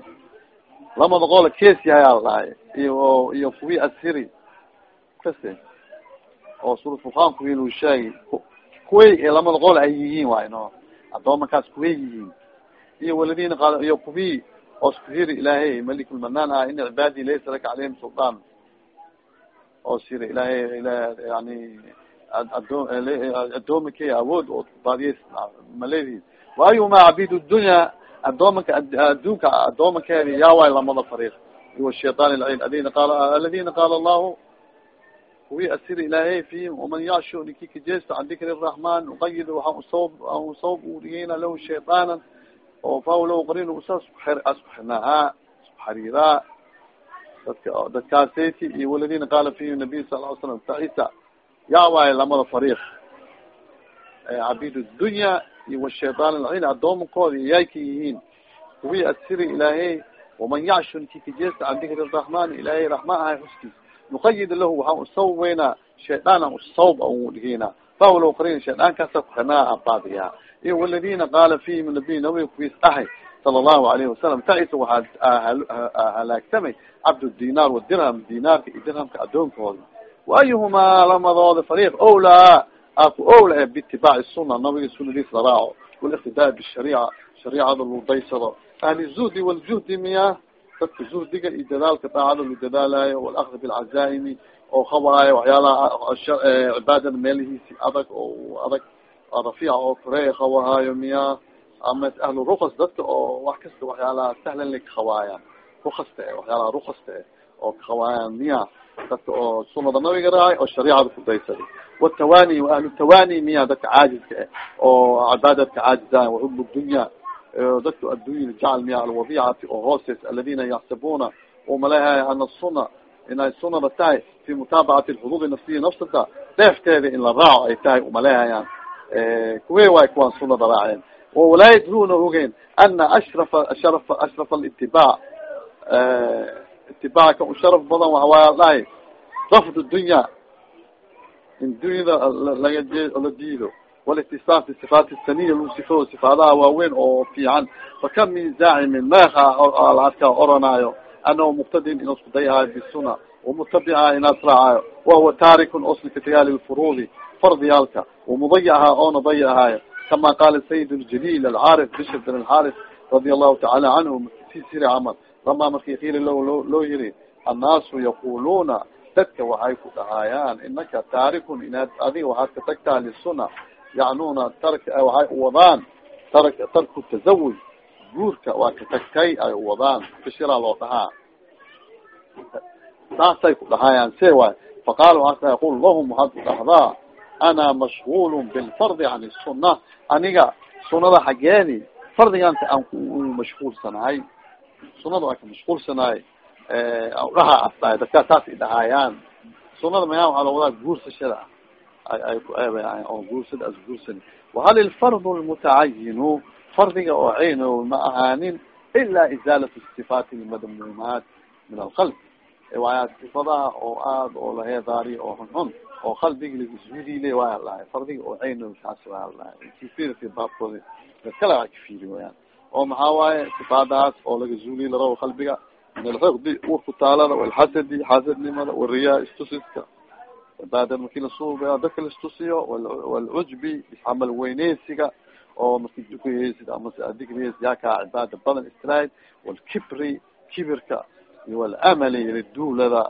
lamada qola kes yahay al dhahay iyo iyo kuwi ashiri kase oo surat furqaan kuwi lu sheegay kuway lamada qol ay yihiin waay no adoomankaas kuway yihiin iyo waladina qaal iyo kuwi oo iskuhiri ilaahay malikulmanaan ah in cibaadi laysa laka calayhim sulطaan oo sida ilaahay ila yani adoom adoominka awood ood baadiyas maleedihin waayuma cabid dunya adoomanka adduunka adoomankeedi yaawaay lamada fariiq iwa shaytaan lcin adina qaal aladina qaala allahu kuwii asir ilaahay fihim waman yacshu ninki kajeesta can dikri raxman uqayid waxaa u soo u soo udhigeyna lahu shaytaana oo faw law qarin usas isku xirnaahaa isku xariiraa dadka dadkaasati iyo waladina qaala fihi nabiy sal l slam saisa yaa waayo lamada fariiq cabid dunya iyo washaytaan alcin addoomankooda yay ka yihiin kuwii adsiri ilaahay waman yacshu nkikajeesta can dikri raxmani ilaahay raxmaan ahay xuskiis. Nuqayid lahu waxaan usaweynaa shaydaanan usawb anudhigeynaa fahulaw qarin shaydaankaasa kuxenaa aan baadiyaa. Iyo waladina qaala fihim nabiy nabiga kuwiis ahay sala allahu alayhi wasalam taisa waxaa halaagsamay cabd dinar wadirham dinaarka iyo dirhamka adoonkooda waayuhumaa lamadooda fariiq owlaa aku owla biitibaaci suna nabiga sunadiis la raaco. Waliqtidaa bishariica shariicada lu daysado. Ahli zuhdi waljuhdi miya dadka zuhdiga iyo dadaalka daacada lu dadaalayo walakdi bilcazaaimi oo khabaayo waxyaalaha cibaadada meelihiisi adag oo adag rafiica oo koreya khawahaayo miya ama ahlu rukas dadka oo wax kasta waxyaalaha sahlan lay kahawaayaan rukasta e waxyaalaha rukasta e oo kahawaayaan miya dadka oo sunada nabiga raacay oo shariicada kudaysaday watawani ahlu tawani miya dadka caajiska e oo cibaadadka caajizaayan waxub dunya dadka addunya jacal miya alwadicati oo hooseys aladina yaxsabuna umaleehaya ana suna inay sunada tahay fi mutaabacati lxuduudi nafsiya nafsada deefteeda in la raaco ay tahay umaleehayaan kuwe waay kuwaan sunada raaceen o laa yadruuna ogeen ana ashrafa asharafa ashraf alitibac itibaaca eh, u sharaf badan waxawaaya al dhahay rafd dunya. In dunyada laga jee la diido. Walitisaan fi sifaat saniya lagu sifo sifaadaha waaweyn oo fiican. Fakam min zaacimin meeha alhadka oranaayo. Anahu muqtadin inuu isku dayaayo bisuna wamutabica inaas raacaayo. Wahuwa taarikun osna ka tagaali furuudi fardiyaalka. Wamudayahaa oona daya ahaayo kama qaala sayid اljaliil alcaarif bishr bin alxaris radia allahu tacaala canhu fi siri camal lama marki kiila lo loo yiri annaasu yaquluna dadka waxay ku dhahaayaan inaka taarikun inaad adiga waxaad ka tagtaa lisuna yacnuna tark waxay uwadaan tar tarku tazawuj guurka waa ka tagtay ay uwadaan bishira loo dhahaa saasay ku dhahaayaan se waay faqaala waasa yaqul lahum waxaad ku dhahdaa ana mashgul bilfardi can suna aniga sunada xageeni fardigaanta aan ku mashguulsanahay sunada waa ka mashguulsanahay dhaha asdahay dadkaa saas i sunada mayaa waxaa loo wadaa guursashada oo guursada as guursan wahal ilfardu lmutacayinu fardiga oo ceyno ma ahaanin ila izaalat sifaati lmadmuumaat min alqalb waaya sifadaha oo aad oo laheedaari oo xunxun oo qalbigi lazuulile waaya lahay fardiga oo ceyno kaas waaya lahay kifirti baabkoodi dadkala waa kafiri wayaan oo maxaa waaye sifaadahaas oo laga zuuliye larabo qalbiga min alxiqdi urkutaalada walxasadi xasadnimada wariyaa istusiska. Baada marki lasuuba dadka laistusiyo walcujbi iscamal weyneysiga oo marki dukahesid ama adigrheys yaakaa cibaada badan istraid walkibri kibirka iyo walamali laduulada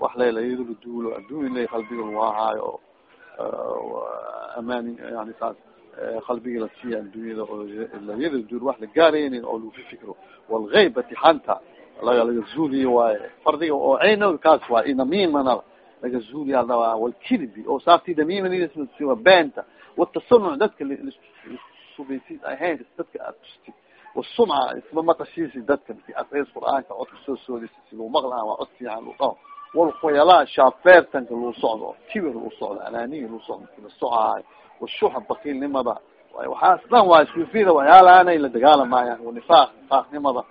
wax laylayado laduulo adduun la qalbiga lagu ahaayo amaani yani saas qalbiga lasiiya adduunyada oo layada duul wax la gaaraynin oo lagu fifikro walgaybati xanta laga laga zuuliyo waaye fardiga oo ceyno kaas waay inamimana laga zuuliyaa rabaa walkirbi oo saafti damiimadiisa beenta watasanuc dadka subaysid ahayn dadka aad tustid wasumca isma maqashiisi dadka asris qur'aanka codka soo soodisa si luu waa cod fiican lu dhaho walkhuyalaa shaafeertanka luu socdo kibir luu socdo anaaniya luu socdo kila socaayo washuxa bakiilnimada waxaas dhan waa suufiyada waxyaalaanay la dagaalamaayaan wanifaaq nifaaqnimada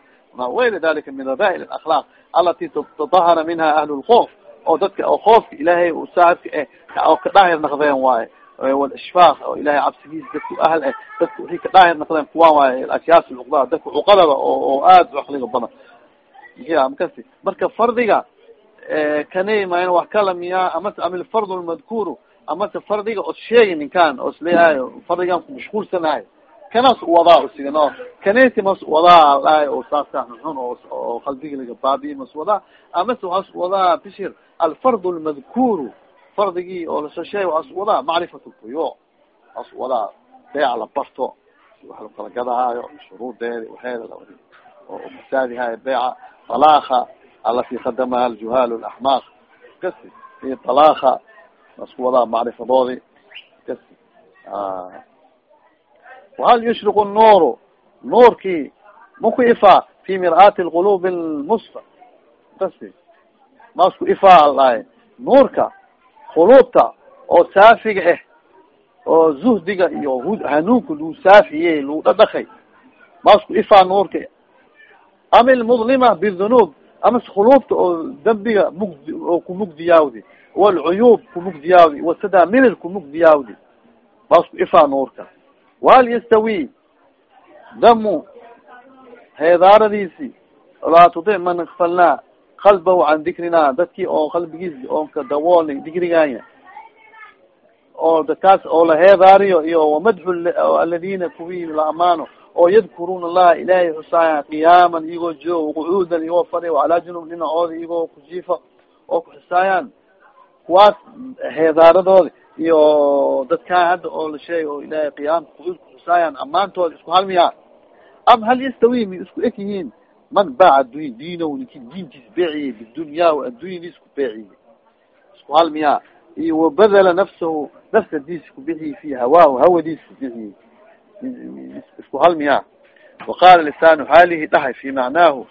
wayla dalika min radaa'il akhlaaq alati tatahara minha ahlu lkoof oo dadka oo koofka ilaahay saaibka eh oo kadhaahir naqdeen waaye walishfaaq oo ilahay cabsigiisa dadka ahl eh dadka wixii kadhaahir naqdeen kuwaan waaye ashyaas lcuqdaa dadka cuqadaba oo oo aad u caqliga badan ya makasi marka fardiga kanay mayn wax kala miyaa amase amil fard lmadkuuru amase fardiga os sheegi ninkan os leeyahayo fardigan ku mashquulsanahay kanas wadaa usigano kaneti mas wadaa dhahay oo saasa xun oo qalbiga laga baabiyi mas wadaa. Amase waxas wadaa bishir alfard lmadkuuru fardigii oo la soo sheegay waxas wadaa macrifat lbuyuuc as wadaa beeca la barto wax lakala gadahaayo shuruudeedi waxeeda oo fasaadihaayo beeca talaaka alati khadamaha aljuhaal laxmaaq kasi iyo talaaka asku wadaa macrifadoodi kasi wahal yushriq الnuuru nuurkii maku ifaa fi mir'aati lqulub lmusfa kasi ma isku ifaa al dhahay nuurka quluubta oo saafiga ah oo zuhdiga iyo hanuunka luu saafiye luu dhadhakay ma isku ifaa nuurka ama lmudlima bidhunuub amase khuluubta oo dambiga mugdi oo kumugdiyaawdi walcuyuub kumugdiyaawdi wasada milil kumugdiyaawdi ma isku ifaa nuurka wahal yastawi damu heedaaradiisi laa tudic man akfalnaa qalbahu can dikrina dadkii oo qalbigiisi oon ka dawoolnay dikrigaya oo dadkaas oo la heedaariyo iyo wamadxu aladina kuwii la amaano oo yadkuruuna allaha ilaahay xusaaya qiyaaman iyagoo joogo qucuudan iyagoo fadhi calaa junub dhinacooda iyagoo kujiifa oo kuxisaayaan kuwaas heedaaradooda iyo dadkaan hadda oo la sheegay oo ilaahay qiyaamka qucuud kuxusaayaan amaantooda isku halmiyaa am hal yastawi mi isku eg yihiin man baaca addunya diinahu ninki diintiis beeciyey bidunyaa addunyadiis ku beeciyey. Isku halmiyaa iyo wabadala nafsahu nafsadiis ku bixiyey fi hawaahu hawadiis ku bixiyey isku halmiyaa waqaala lisaanu xaalihi dhahay fi macnaahu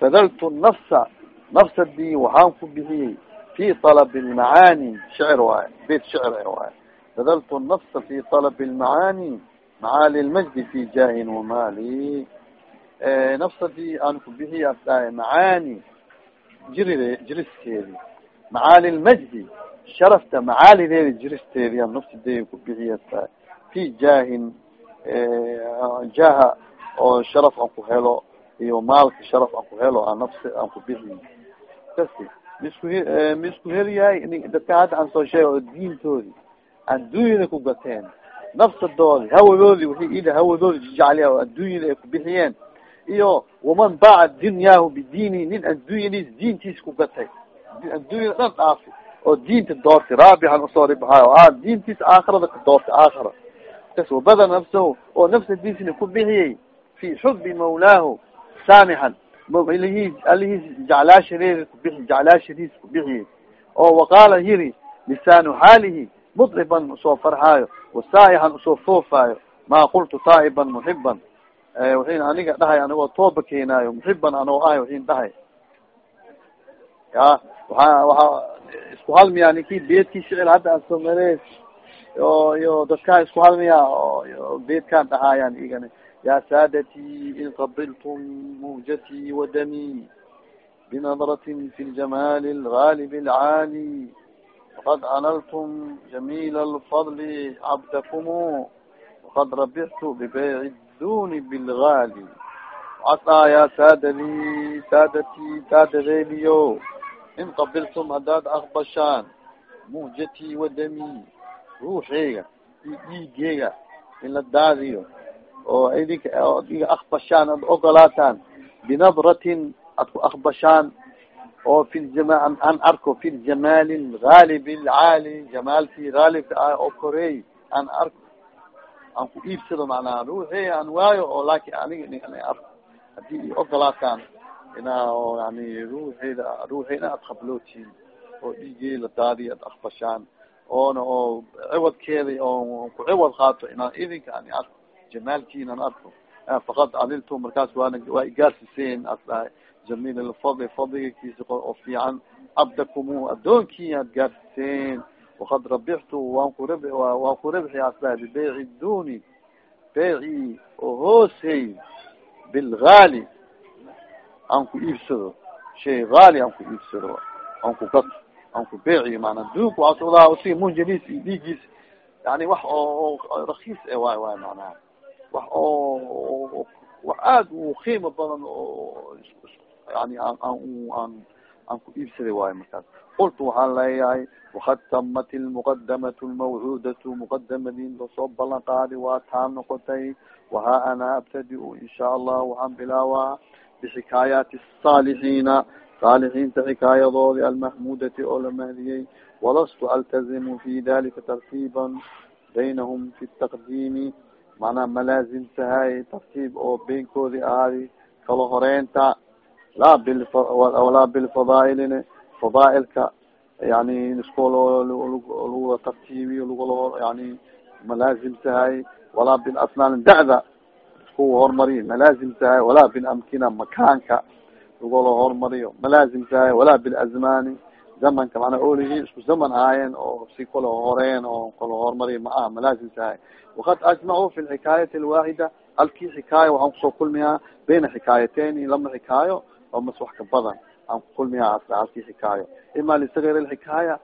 badaltu nafsa nafsadii waxaan ku bixiyey fi طalab lmacaani shicr waaye beyt shicr waaye badaltu nafsa fi طalab lmacaani macaali lmajdi fi jaahin wamali nafsadii aan ku bixiya asdhahay macaani jiride jiriskeedi macaali lmajdi sharafta macaalideedi jiristeedi aan nafsadeedi ku bixiya asdhahay fi jaahin jaha oo sharaf aan ku helo iyo maalka sharaf aan ku helo aan nafsi aan ku bixiy kasi misku misku heliyahay dadka hadda aan soo sheega oo diintoodi adduunyada ku gateen nafsadoodi hawadoodi wixii ila hawadoodi jijacliya oo adduunyada ay ku bixiyeen iyo waman baaca dunyaahu bidiini nin adduunyadiis diintiis ku gatay. Adduunyada dhan dhaafi oo diinta doortay raabixan u soo ribahayo a diintiis aakhirada ka doortay aakhira kas wabada nafsahu oo nafsadiisna ku bixiyey fi xubi mawlaahu saamixan alihiis alihiis jeclaashadeeda kubixi jeclaashadiis ku bixiyey oo waqaala yiri lisaanu xaalihi mudriban u soo farxaayo wasaaixan u soo foofaayo maa qultu taa'iban muxiban waxin aniga dhahay anigoo tooba keenaayo muxiban anoo ahay waxin dhahay ya waa waaa isku halmiyaa ninkii beedkii shicil hadda aan soo marees o iyo dadkaan isku halmiya o beedkaan dhahaayaan igana ya saadati in qabiltum muhjati wadami binadratin fi ljamali lgalib lcaali waqad analtum jamil lfadli cabdakum waqad rabixtu bibeyci duni bilgali casaa ya saadadi saadati saadadeediyo in qabiltum haddaad aqbashaan muhjati wadami ruuxeyga iyo in la daadiyo oo idinka iga akbashaan ad ogolaataan binadratin ad ku akbashaan oo fi ljama arko fi ljamaali lgaalib lcaali jamaalkii gaalibka ah oo koreey aan arko. Aan ku iibsado macnaha ruuxey aan waayo oo laakin aniga ana arko. Hadii i ogolaataan inaa yani ruuxeyda ruuxeyna ad qablootiin oo dhiigey la daadiy ad akbashaan oona oo ciwadkeeda oo ku ciwad qaato inaan idinka ani arko jamaalkiinan arko. Fakad adiltu markaas waana waa igaarsiseen as dhahay jamil lfadli fadligakiisa oo fiican abdakumu adoonki ad gaarsiseen wakad rabixtu waan ku rib waan ku ribxi as dhahay bibeyci duni beyci oo hoosey bilgaali aan ku iibsado. Shay haali aan ku iibsado aan ku gato on ku beeciyo maana duug waa socdaa usi munjaliis iyo dhiigiis yani wax oo rakiis e waay waay manaha wax oo wax aad u qiimo badan oo yani aan aan aan aan ku iibsaday waayo markaas qultu waxaan leeyahay wakad tamat lmuqadamatu lmawcuudatu muqadamadin la soo ballan qaadi waa taan noqotay wahaa ana abtadi insha allah waxaan bilaawaa bixikaayaati الsaalixiina saalixiinta xikaayadoodi almahmudati oo la mahdiyey walastu altazimu fi dalika tartiiba baynahum fi taqdiimi macnaa malaazimtahay tartiib oo beynkoodi ahaadi kala horeynta laa bil walaa bilfadaailin fadaailka yani isko lagula tartiibiyo lagula yani malaazimtahay walaa bilasnaan da'da kuwa hormariyo malaazim tahay walaa bilamkina makaanka lagula hormariyo malaazim tahay walaa bilazmani zamanka manaa olihiin isku zaman ahaayeen oo si kala horeen oo kala hormariyo ma aha malaazim tahay wakad ajmacu fi lxikaayati alwaxida halkii xikaaya waxaan ku soo kulmiyaa bayna xikaayateyn lama xikaayo oo mas wax ka badan aan kukulmiyaa halkii xikaayo ima lisagir lxikaaya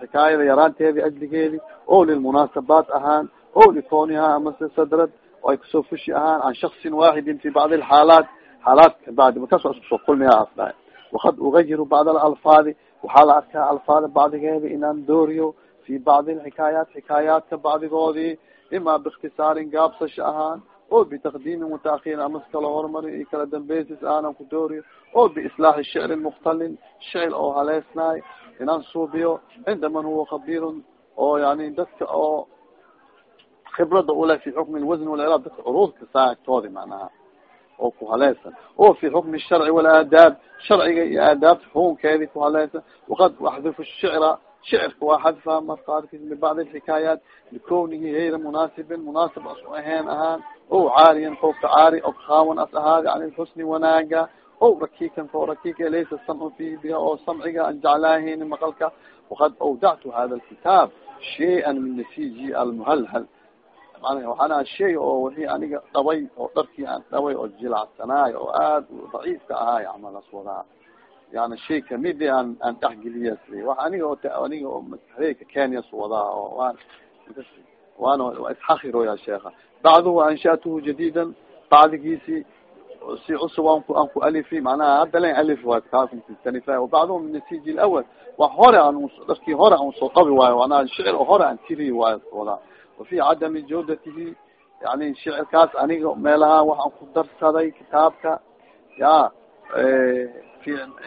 xikaayada yaraanteedi ajligeedi o lilmunaasabaat ahaan o likoniha amase sadrad ay ku soo fushi ahaan an shaksin waxidin fi bacdi alxaalaat xaalaat badi markaas waa iskusoo kulmiya asdahay wakad ugayiru bacd alalfaadi waxaa la arkaa alfaada bacdigeeda inaan dooriyo fi bacdi alxikaayaat xikaayaadka bacdigoodii ima biikhtisaarin gaabsasha ahaan o bitaqdiimi mutaakirin amas kala hormari iyo kala dambeysis aanan ku dooriyo o biislaaxi shicrin mukhtalin shicir oo haleesnaay inaan suubiyo cinda man huwa khabirun oo yani dadka oo khibrada ule fi xukmi lwasn walciraab dadka curuudka saagtoodi macnaha oo ku haleysan o fi xukmi sharci walaadaab sharciga iyo aadaabta xukunkeedi ku haleysan waqad axdifu shicra shicirka waa xadfa markaarkis min bacdi alxikaayaat likownihi hayra munaasibin munaasib as u ahayn ahaan o caariyan koobka caari o khaawan as ahaadi can lxusni wanaaga o rakikan ko rakika laysa samcu fihi biha oo samciga an jeclaahin maqalka. Waqad awdactu hada alkitaab shay-an min nasiji almuhalhal mana waxaan aha shay oo wixii aniga dhaway oo dharkii aan dhaway oo jilacsanaayo oo aad daciifka ahaay camalas wadaa yani shay kamidi aan aan dhexgeliyas wax aniga oo aniga oo maskaxdeyka kenyas wadaa oo waan waana waa isxakiro ya sheekha. Bacduhu anshatuhu jadidan bacdigiisi si cusub aan ku aan ku alifi manaha hadda len alif waay kaasanifa bacduhu min nasiji lawal wax hore aan dharkii hore aan soo qabi waayo anaa shicir hore aan tiri waayo wadaa wafi cadami jawdatihi yani shicirkaas aniga meelaha waxaan ku darsaday kitaabka. ya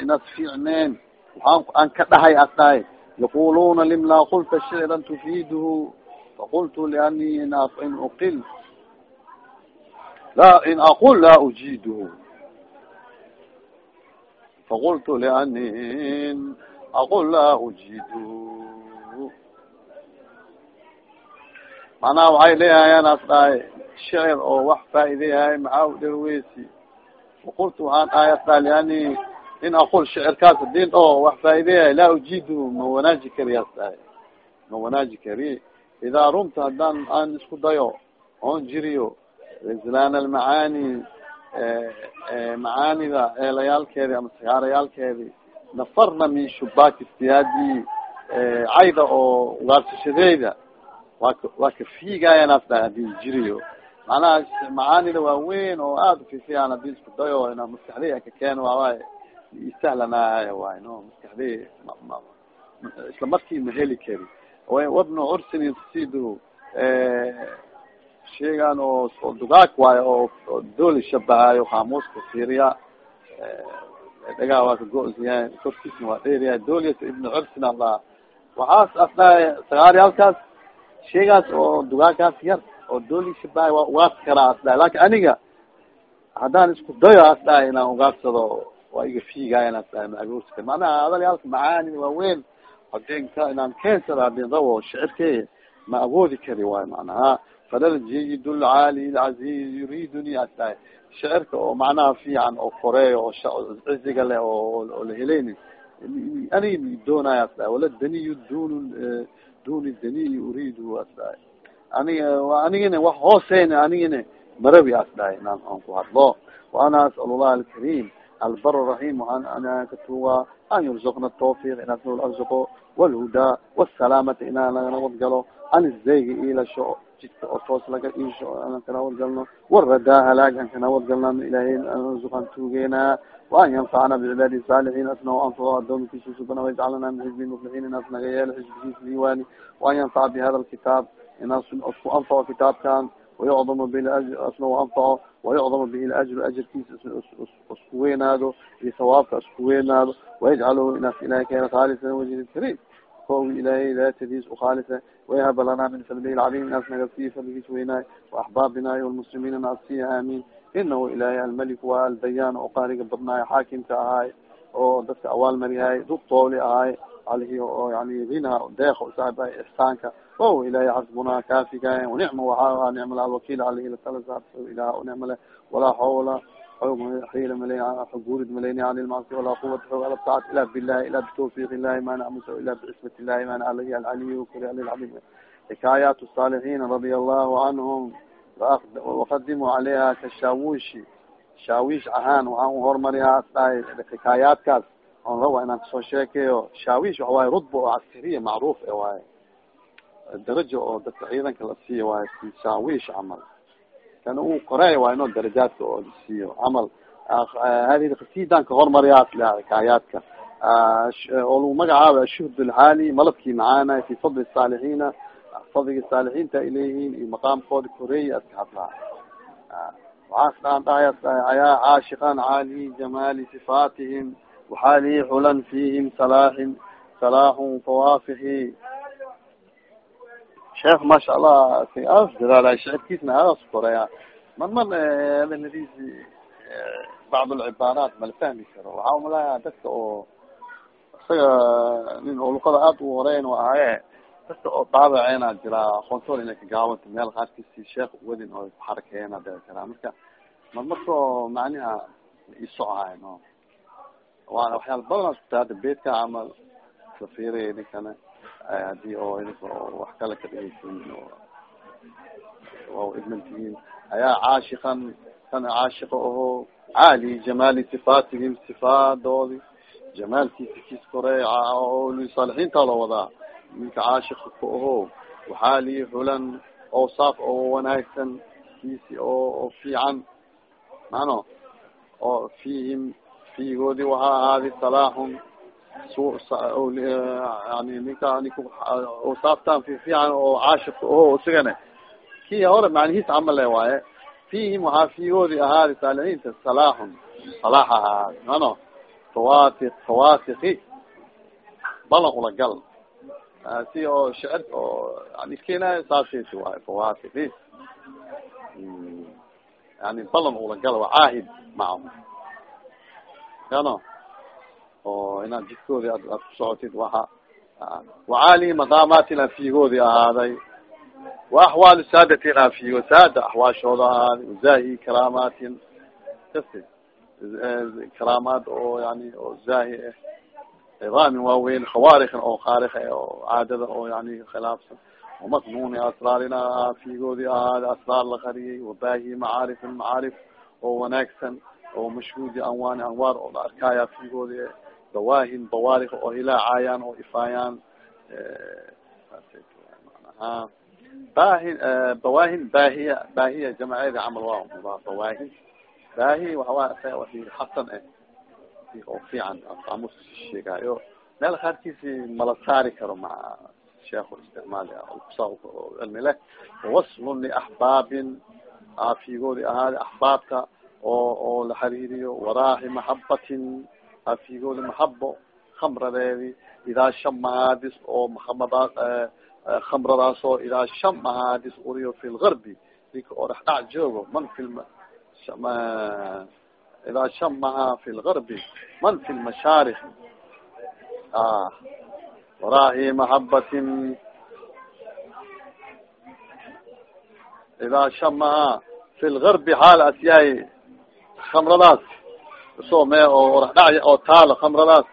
inaad fiicneen waxaan aan ka dhahay as dhahay yaquluna lim laa qulta shicran tufiiduhu faqultu liani in uqil la in aqul la ujiduhu faqultu liani in aqul la ujiduhu macnaha waxay leeyahayaan as dhahay shicir oo wax faa'ideyahay maxaa u dheweysi faqultu waxaan dhahay as dhahay liani in aqul shicirkaas hadin oo wax faa'ideyahay laa ujidu ma wanaaji kari as dhahay ma wanaaji kari. Idaa rumta haddaan aan isku dayo oon jiriyo islaan almacaani macaanida eelayaalkeedi ama sagaarayaalkeedi nafarna min shubaaki istiyaadi cayda oo ugaarsashadeyda waa ka waa ka fiigaayan as dhahay haddii jiriyo macnaha macaanida waaweyn oo aada ufiifiyaan haddii isku dayo ina maskaxdey ka keeno waawaay isahlanaayo waay no maskaxdey isla markii ma heli kari wabnu cursin sidu sheegan oo dugaag waayo oo dooli shabahayo qaamuuska fiiriya dhagaa waa ka go-yahay korkiisna waa dheeryahay dooliyas ibnu cursin allah. Waxaas asdhahay sagaaryaalkaas sheegaas oo dugaagaas yar oo dooli shabahay waa ugaas karaa asdhahay laakiin aniga haddaan isku dayo asdhahay inaan ugaadsado waa iga fiigaayan asdhahay ma agoorsi kar macnaha hadalyaalka macaani waaweyn hadinka inaan keensada hadin rabo shicirke ma awoodi kari waayo macnaha. Falaljayd lcaali lcaziz yuriduni asdahay shicirka oo macnaha fiican oo koreeyo oo ciziga leh oo la helayni anig doonaya asdahay wala daniy dun duni daniy uridu asdahay aniga anigina wax hooseyn anigina marabi asdahay inaan aan ku hadlo waana asal llah alkarim albar raxim ana katuga an yurzuqna tawfiq inaad nol arzuqo walhudaa wsalaamata inaan laga nabad galo an zayga ilasho jidka oo toos laga iisho aan ka nabad galno waradaa halaag aan ka nabad galna ilahay arzuqan tuugeena waan yanfacna bicibaadi saalixiin asna anfaco adoomkiisa subana wajcalna min muflixiin inaas naga yeelo xizbigiisa liwaani waan yanfaca bihada lkitaab inaas isku anfaco kitaabkan wayucdamu bil asna anfaco wayucdamu bihi lajru ajarkiisa isku weynaado iyo sawaabka isku weynaado wayajcaluhu inaas ilahay keena khaalisa wajhi karim kowi ilahay daatadiis ukhaalisa wayahaba lana min fadlihi lcadiim inaas naga siiy fadligiis weynaay waaxbaabinaay walmuslimiina naas siiya aamin inahu ilahay almalik waa albayaan oo qaariga badnaay xaakimka ahaay oo dadka awaal marihaay dub tooli ahaay alihi oo yani hina deeq saaba ixsaanka o ilahay xasbuna kaafiga wanicma waaa nicma alwakiil alihi ilah nicmale walaa xawla xoog xiila maley guurid maleyni an ilmacsi walaa quwata xoog ala btacat ila billahi ila bitawfiq illahi ma nacmusa ila bicismat illahi mana alihi alcaliy kari alilcadim xikaayaat الصاalixiin radia allahu canhum waqadimu calayha kashaawishi shaawish ahaan waxaan uhormariyaa asdahay xikaayaadkaas on raba inaan kasoo sheekeeyo shaawish waxa waaye rudba oo caskariya macruuf e waaye daraja oo dadka ciidanka la siiyo waaye shaawish camal kan u koreey waa inoo darajaadka oo lasiiyo camal hadi kasidan ka hormariyaa asla xikaayaadka oo lagu magacaabo ashuhd alxaali malabkii macaana fi fadli saalixiina. Fadliga saalixiinta ay leeyihiin iyo maqaamkooda koreeya aska hadlaa. Waxaas dhaan dhahay ayaa caashikan caali jamaali sifaatihim waxaalihi xulan fihim salaaxin salaaxun fawaafixi sheekh maasha allah aas dadaala shicirkiisna aas koreya man man hadaladiisi bacd lcibaaraat mala fahmi karo waxaa umalayaa dadka oo isaga nin oo luqada aad u horeyn u ahaye dadka oo daabaceena jiraa aqoontood inay kagaawanta meel qaarkiisi sheekh wadin oo kuxarakeeyana dhici karaa marka marmarkoo macniha isocahay no waana waxyaala badan iskuta hadda beedka camal la fiiriya idinkana haddii oo wax kale ka dhegeysin oo idmantihiin ayaa caashikan kan caashiqa aho caali jamaali sifaatihim sifaadoodi jamaalkiisa kis kore saalixiintaa loo wadaa ninka caashika ka aho waxaa lii xulan oo saaf oo wanaagsan kiisi oo fiican mano oo fiihim fiigoodi waxaa ahaadi salaaxun yani ninka ninku saaftaan fi fiican oo caashika aho isigana ki hore macnihiis camale waaye fiihim waxaa fiigoodi ahaadi saalixiinta salaaxun salaax ahaadi mano fawatiq fawatiki balan ula gal si oo shicir oo yani iskeenayo saasisi waayo fawatiki yani balan ula gal waa caahid macahu kano oo inaad jidkoodi ad aad ku socotid. Waxa wacaali maqaamaatina fiigoodi ahaaday. Wa axwaal saadatina fiigo saada axwaashooda ahaaday. Zahi karaamaatin. Kasi karaamaad oo yani oo zaahi ah idaamin waaweyn khawaarikan oo khaarika oo caadada oo yani khilaafsan. Wamaknuni asraarina fiigoodi ahaada asraar la qariyay wabaahi macaarifin macaarif oo wanaagsan oo mashhuudi anwaani anwaar oo la arkaya fiigoodi bawaahin bawaarika oo hilaacayaan oo ifaayaan manaha baahin bawaahin baahiya baahiya jamaceedi camal waa bawaahin baahi waxawaa wa xasan eh oo fiican qaamus sheegaayo meel qaarkiisi mala saari karo maa sheekhu isticmaal cilmi leh waslun liaxbaabin afigoodi ahaada axbaabka oo oo la xariiriyo waraaxi maxabatin afigoodi maxabo khamradeedi idaa shamahaadis oo mahamada khamradaas oo idaa shamahaadis uriyo fi lgarbi ninka oo dhexdhac joogo man fi idaa shamaha fi lgarbi man fi lmashaariki waraahi maxabatin idaa shamaha fi lgarbi xaal as yahay kamradaas so me oo orax dhac oo taalo kamradaas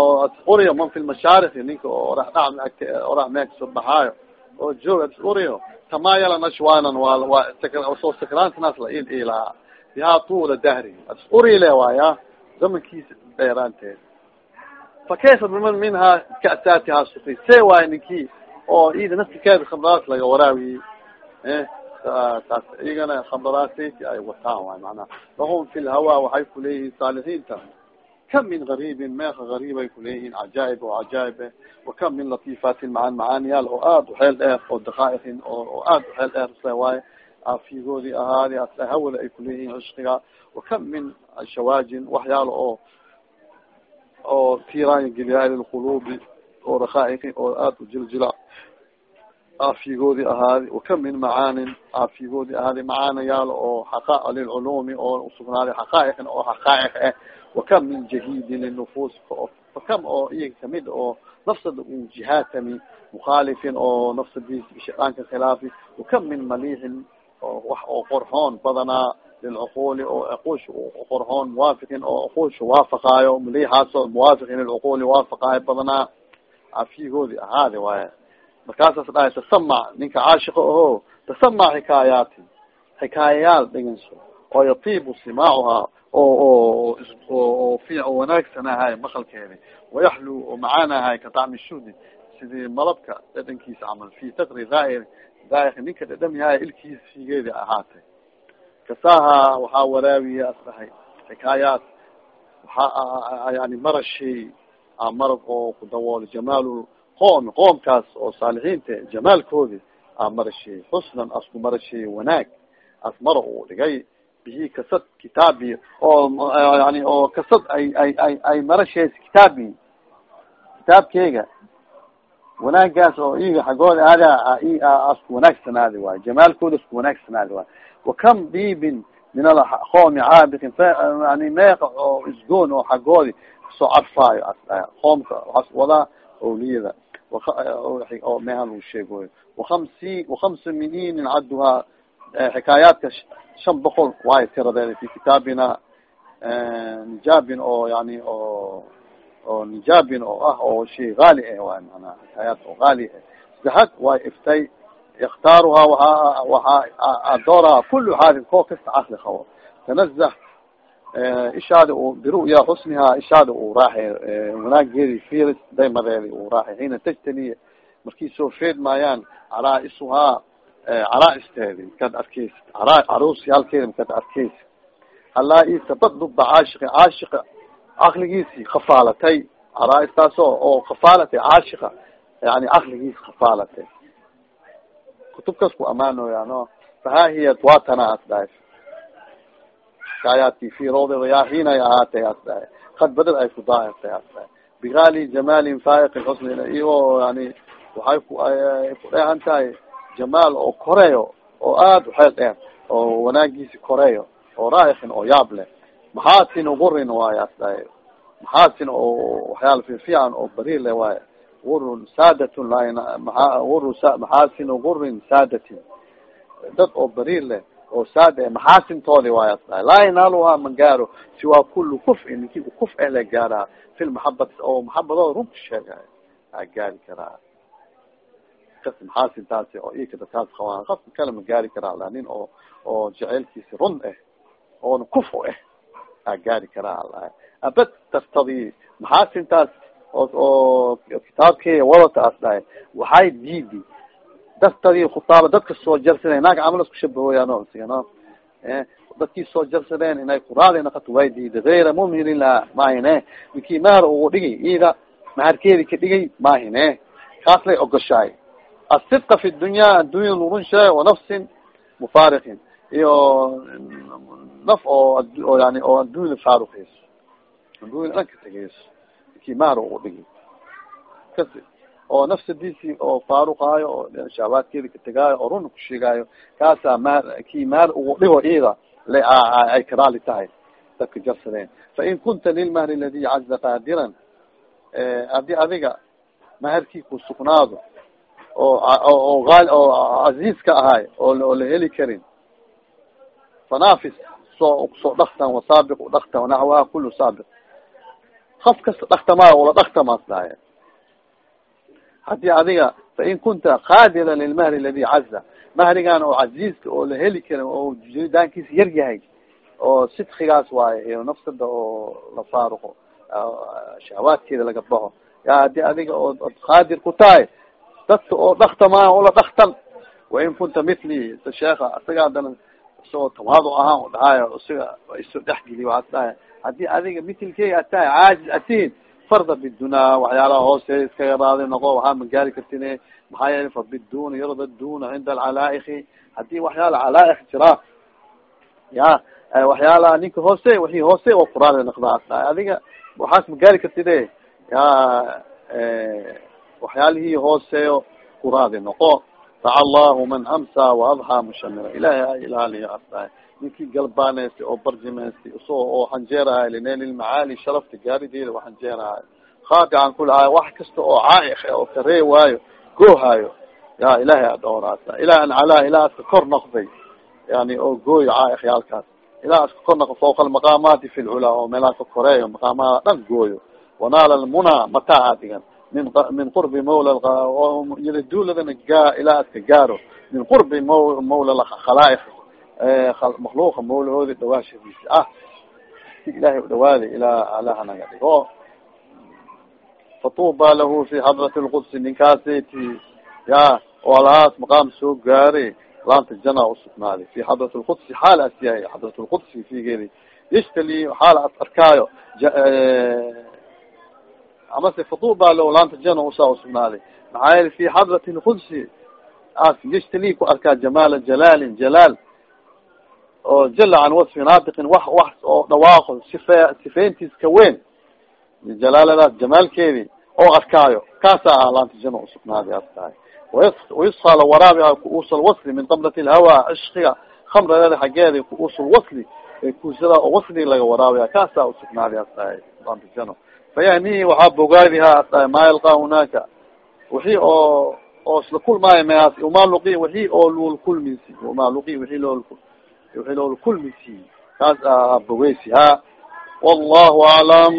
oo as uriyo man fi lmashaariki ninka oo orax dhac orax mee ka soo baxaayo oo joog as uriyo tamayala nashwanan waa waa soo sakraantinaas la il ilaa bihaa tuula dahri as uri le waaya zamankiisa dheeraanteed. Fa kayfa biman minhaa ka'saatihaa suki see waayo ninki oo ida naftikeeda kamradaas laga waraawiyey taas iyagana khamradaasaysi ay wataan waay macnaha. Lahum fi lhawa waxay kuleeyihiin saalixiinta. Kam min gariibin meeka gariib ay kuleeyihiin cajaaib oo cajaaib eh. Wakam min latifatin macaan macaaniyaal oo aada uxeel dheer oo daqaa'iqin oo aada uxeel dheer se waaye. Afigoodii ahaadi asla hawada ay kuleeyihiin cishqiga wakam min shawaajin waxyaalo oo oo tiiraanya geliyaa lilqulubi oo raqaa'iqin oo aada ujiljila aafigoodi ahaadi wakam min macaanin aafigoodi ahaadi macaanayaal oo xaqa lilculuumi oo usugnaaday xaqaa'iqin oo xaqaa'iq ah wakam min jahidin linufuus fakam oo iyaga ka mid oo nafsada u jihaatami mukhaalifin oo nafsadiis shaydaanka khilaafi wakam min maliixin oo wax oo qorxoon badanaa lilcuquli oo aquusha qorxoon muwaafiqin oo aquusha waafaqaayo maliixaaso muwaafiqin lilcuquli waafaqaayo badanaa aafigoodi ahaadi waaya markaasas dhahay tasamac ninka caashiqa aho tasamac xikaayaati xikaayayaal dhegenso oo yatiibu simaacuhaa oo oo oo fi oo wanaagsanahay maqalkeedi wayaxlu oo macaanahay ka dacmi shudi sidii malabka dhadhankiisa camal fi taqri daair daair ninka dhadhamyahay ilkiis figeedi ahaatay kasaaha waxaa waraawiya as dhahay xikaayaat waxaa yani marashay marag oo ku dawoolo jamaal qoom qoomkaas oo saalixiinta jamaalkoodi a marasheey xusnan asku marasheey wanaag. As mara uu dhigay bihi kasad kitaabi oo yani oo kasad ay ay ay ay marashees kitaabi. Kitaabkeyga wanaagaas oo iyaga xaggooda aada asku wanaagsanaadi waayo jamaalkooda asku wanaagsanaadi waayo wakam diibin min alqoomi caabiqin yani meeqa oo isgoon oo xaggoodi cadfaayo as qoomka waxaas wadaa awliyada mehan uu sheegoyo wakamsi wakamsa miniinin cadduhaa xikaayaadka shan boqol waayo tiradeeda fi kitaabina nijaabin oo yani oo oo nijaabin oo ah oo shay haali ah waay manaa xikaayaat oo haali ah saxad waay iftay yaktaaruhaa waaa waxaa dooraha kulu xaalin koo kasta caqli qabo tanazah ishaada u biru'ya xusnihaa ishaada uu raaxay wanaageedi firis daymadeedi uu raaxay xiina tajtaniya markii soo feed maayaan caraa'isuhaa caraa'isteedi makaad arkeysa cara caruusyaalkeedi makaad arkeysa halaa isabad duba caashiqi caashiqa caqligiisii khafaalatay. Caraa'istaasoo oo khafaalatay caashiqa yani caqligiisi khafaalatay. Kutubkaas ku amaanoyaano fahaa hiya watana as dhahay xikaayaadki fi rawdi rayaaxiin ay ahaatay as dhahay kad badad ay ku daahirtay as dhahay bigaali jamaalin faa'iqi xusni iyo yani waxay ku ku dheehan tahay jamaal oo koreyo oo aada uxeel dheer oo wanaagiisi koreyo oo raa'ikin oo yaab leh maxaasin ugurin waayo as dhahay maxaasin oo waxyaala fiifiican oo bariir leh waayo gurun saadatun maa uru maxaasin gurin saadatin dad oo bariir leh oo saad maxaasintoodi waayas dhahay laa yanaaluhaa man gaaro siwaa kulu kufin ninki kuf eh la gaaraa fi lmaxabat oo maxabadooda runka sheegayo aa gaari karaa kas maxaasintaasi oo ika dadkaas qabaan qafka kale ma gaari karaa la nin oo oo jaceylkiisi run ah oona kuf ah aa gaari karaa alahay abad tartadi maxaasintaas oo kitaabkeya wadata as dhahay waxay diidi dartadii khutaaba dadka soo jarsadeen naag camal isku shabahoyaano sigano dadkii soo jarsadeen inay quraada naqato way diiday gayra mumhirin laha mahine ninkii mahar ugu dhigay ida maharkeedi ka dhigay mahine kaas lay ogoshaay asidqa fi dunya addunya lurun sheeg wanafsin mufaariqin iyo naf oo yani oo addunya faaruqeyso addunya dhan ka tegeyso ninkii mahar ugu dhigay oo nafsadiisi oo faaruqaayo oo shahwaadkeeda ka tegaayo oo runa kusheegaayo kaasaa maar kii maar ugu dhigo le ay karaali tahay dadka jarsadeen fain kunta lilmahri aladi caza qaadiran haddii adiga maherkii ku sugnaado oo oo al oo casiiska ahay oo la heli karin fanafis soo soo dhaktan wasaabiq udhaktan wanaxwaha kulu saabiq. Kaf kasta dhaktamaayo ula dhaktamaas dhahay haddii adiga fain kunta qaadiran lilmahri aladi caza mahrigan oo casiiska oo la heli karin oo jiridaankiisa yar yahay oo sidkigaas waayo iyo nafsada oo la faaruqo shahawaadkeeda laga baxo. Ya haddii adiga oo od qaadir ku tahay dadka oo dhaktamaayo ula dhaktan wain kunta mithli sa sheeka isaga adana isagoo tawaado ahaan u dhahaayo isaga iso dhexgeliy waxaas dhahay haddii adiga mitilkeyga ad tahay caajiz atiin farda bidunaa waxyaalaha hoose iska yaraada noqo waxaa magaari kartine. Maxaa yeele fa biduna yarda duna cinda alcalaaiki haddii waxyaala calaaik jiraa ya waxyaalaha ninka hoose wixii hoose oo noqdaa dhahay adiga waxaas magaari kartide ya waxyaalihii hooseyo quraadi noqo daca allahu man amsa waadhaa mushamira ilahay a ilaaliyo asdahay ninkii galbaaneysta oo barjimeystay isagoo oo hanjeerahay linelilmacaali sharafta gaarideeda o hanjeerahay khaadican kulahay wax kasta oo caaik oo karee waayo goohayo ya ilahay adhowraasa ilah an calaa ilah aska kor noqday yani oo gooyo caaik yaalkaas ilah aska kor noqdo fawqa almaqaamaati fi lculaa oo meelaha ka koreeyo maqaamada dhan gooyo wanaala lmuna mataa adigan min min qurbi mawla yaladuuladana gaa ilaa aska gaaro min qurbi maw mawla khalaaik makluuqa mawlahoodi dhawaashadiisa ah ilahay u dhawaaday ilaa alaha naga dhigo fatuuba lahu fi xadrati lqudsi ninkaasati ya oo alahaas maqaam soo gaaray laanta jana usugnaaday fi xadrat lqudsi xaal as yahay xadrat lqudsi figeedi yashtali xaal as arkaayo amase fatuuba lahu laanta jana usaa usugnaaday maxaa yeli fi xadrati lqudsi as yashtali ku arkaa jamaala jalaalin jalaal oo jala can wasfi naatiqin wax wax oo dhawaaqo sife sifeyntiis ka weyn jalaaladaas jamaalkeedi oo arkaayo kaasa ah laanta jana usugnaaday as tahay wayusqa la waraabiha kuusal wasli min qablat lhawa cishqiga khamradeeda xaggeeda kuusul wasli kuusada oo wasli laga waraabiya kaasa usugnaaday tahay laanta jano fayahnihi waxaa bogaadiha as tahay maa yalqaa hunaaka wixii oo oo isla kulmaayo meaas umaa luqi wixii oo lul kulmisi. Umaa luqi wixii loo wixii lool kulmisi. Kaas a bogeysi ha. Wallahu aclam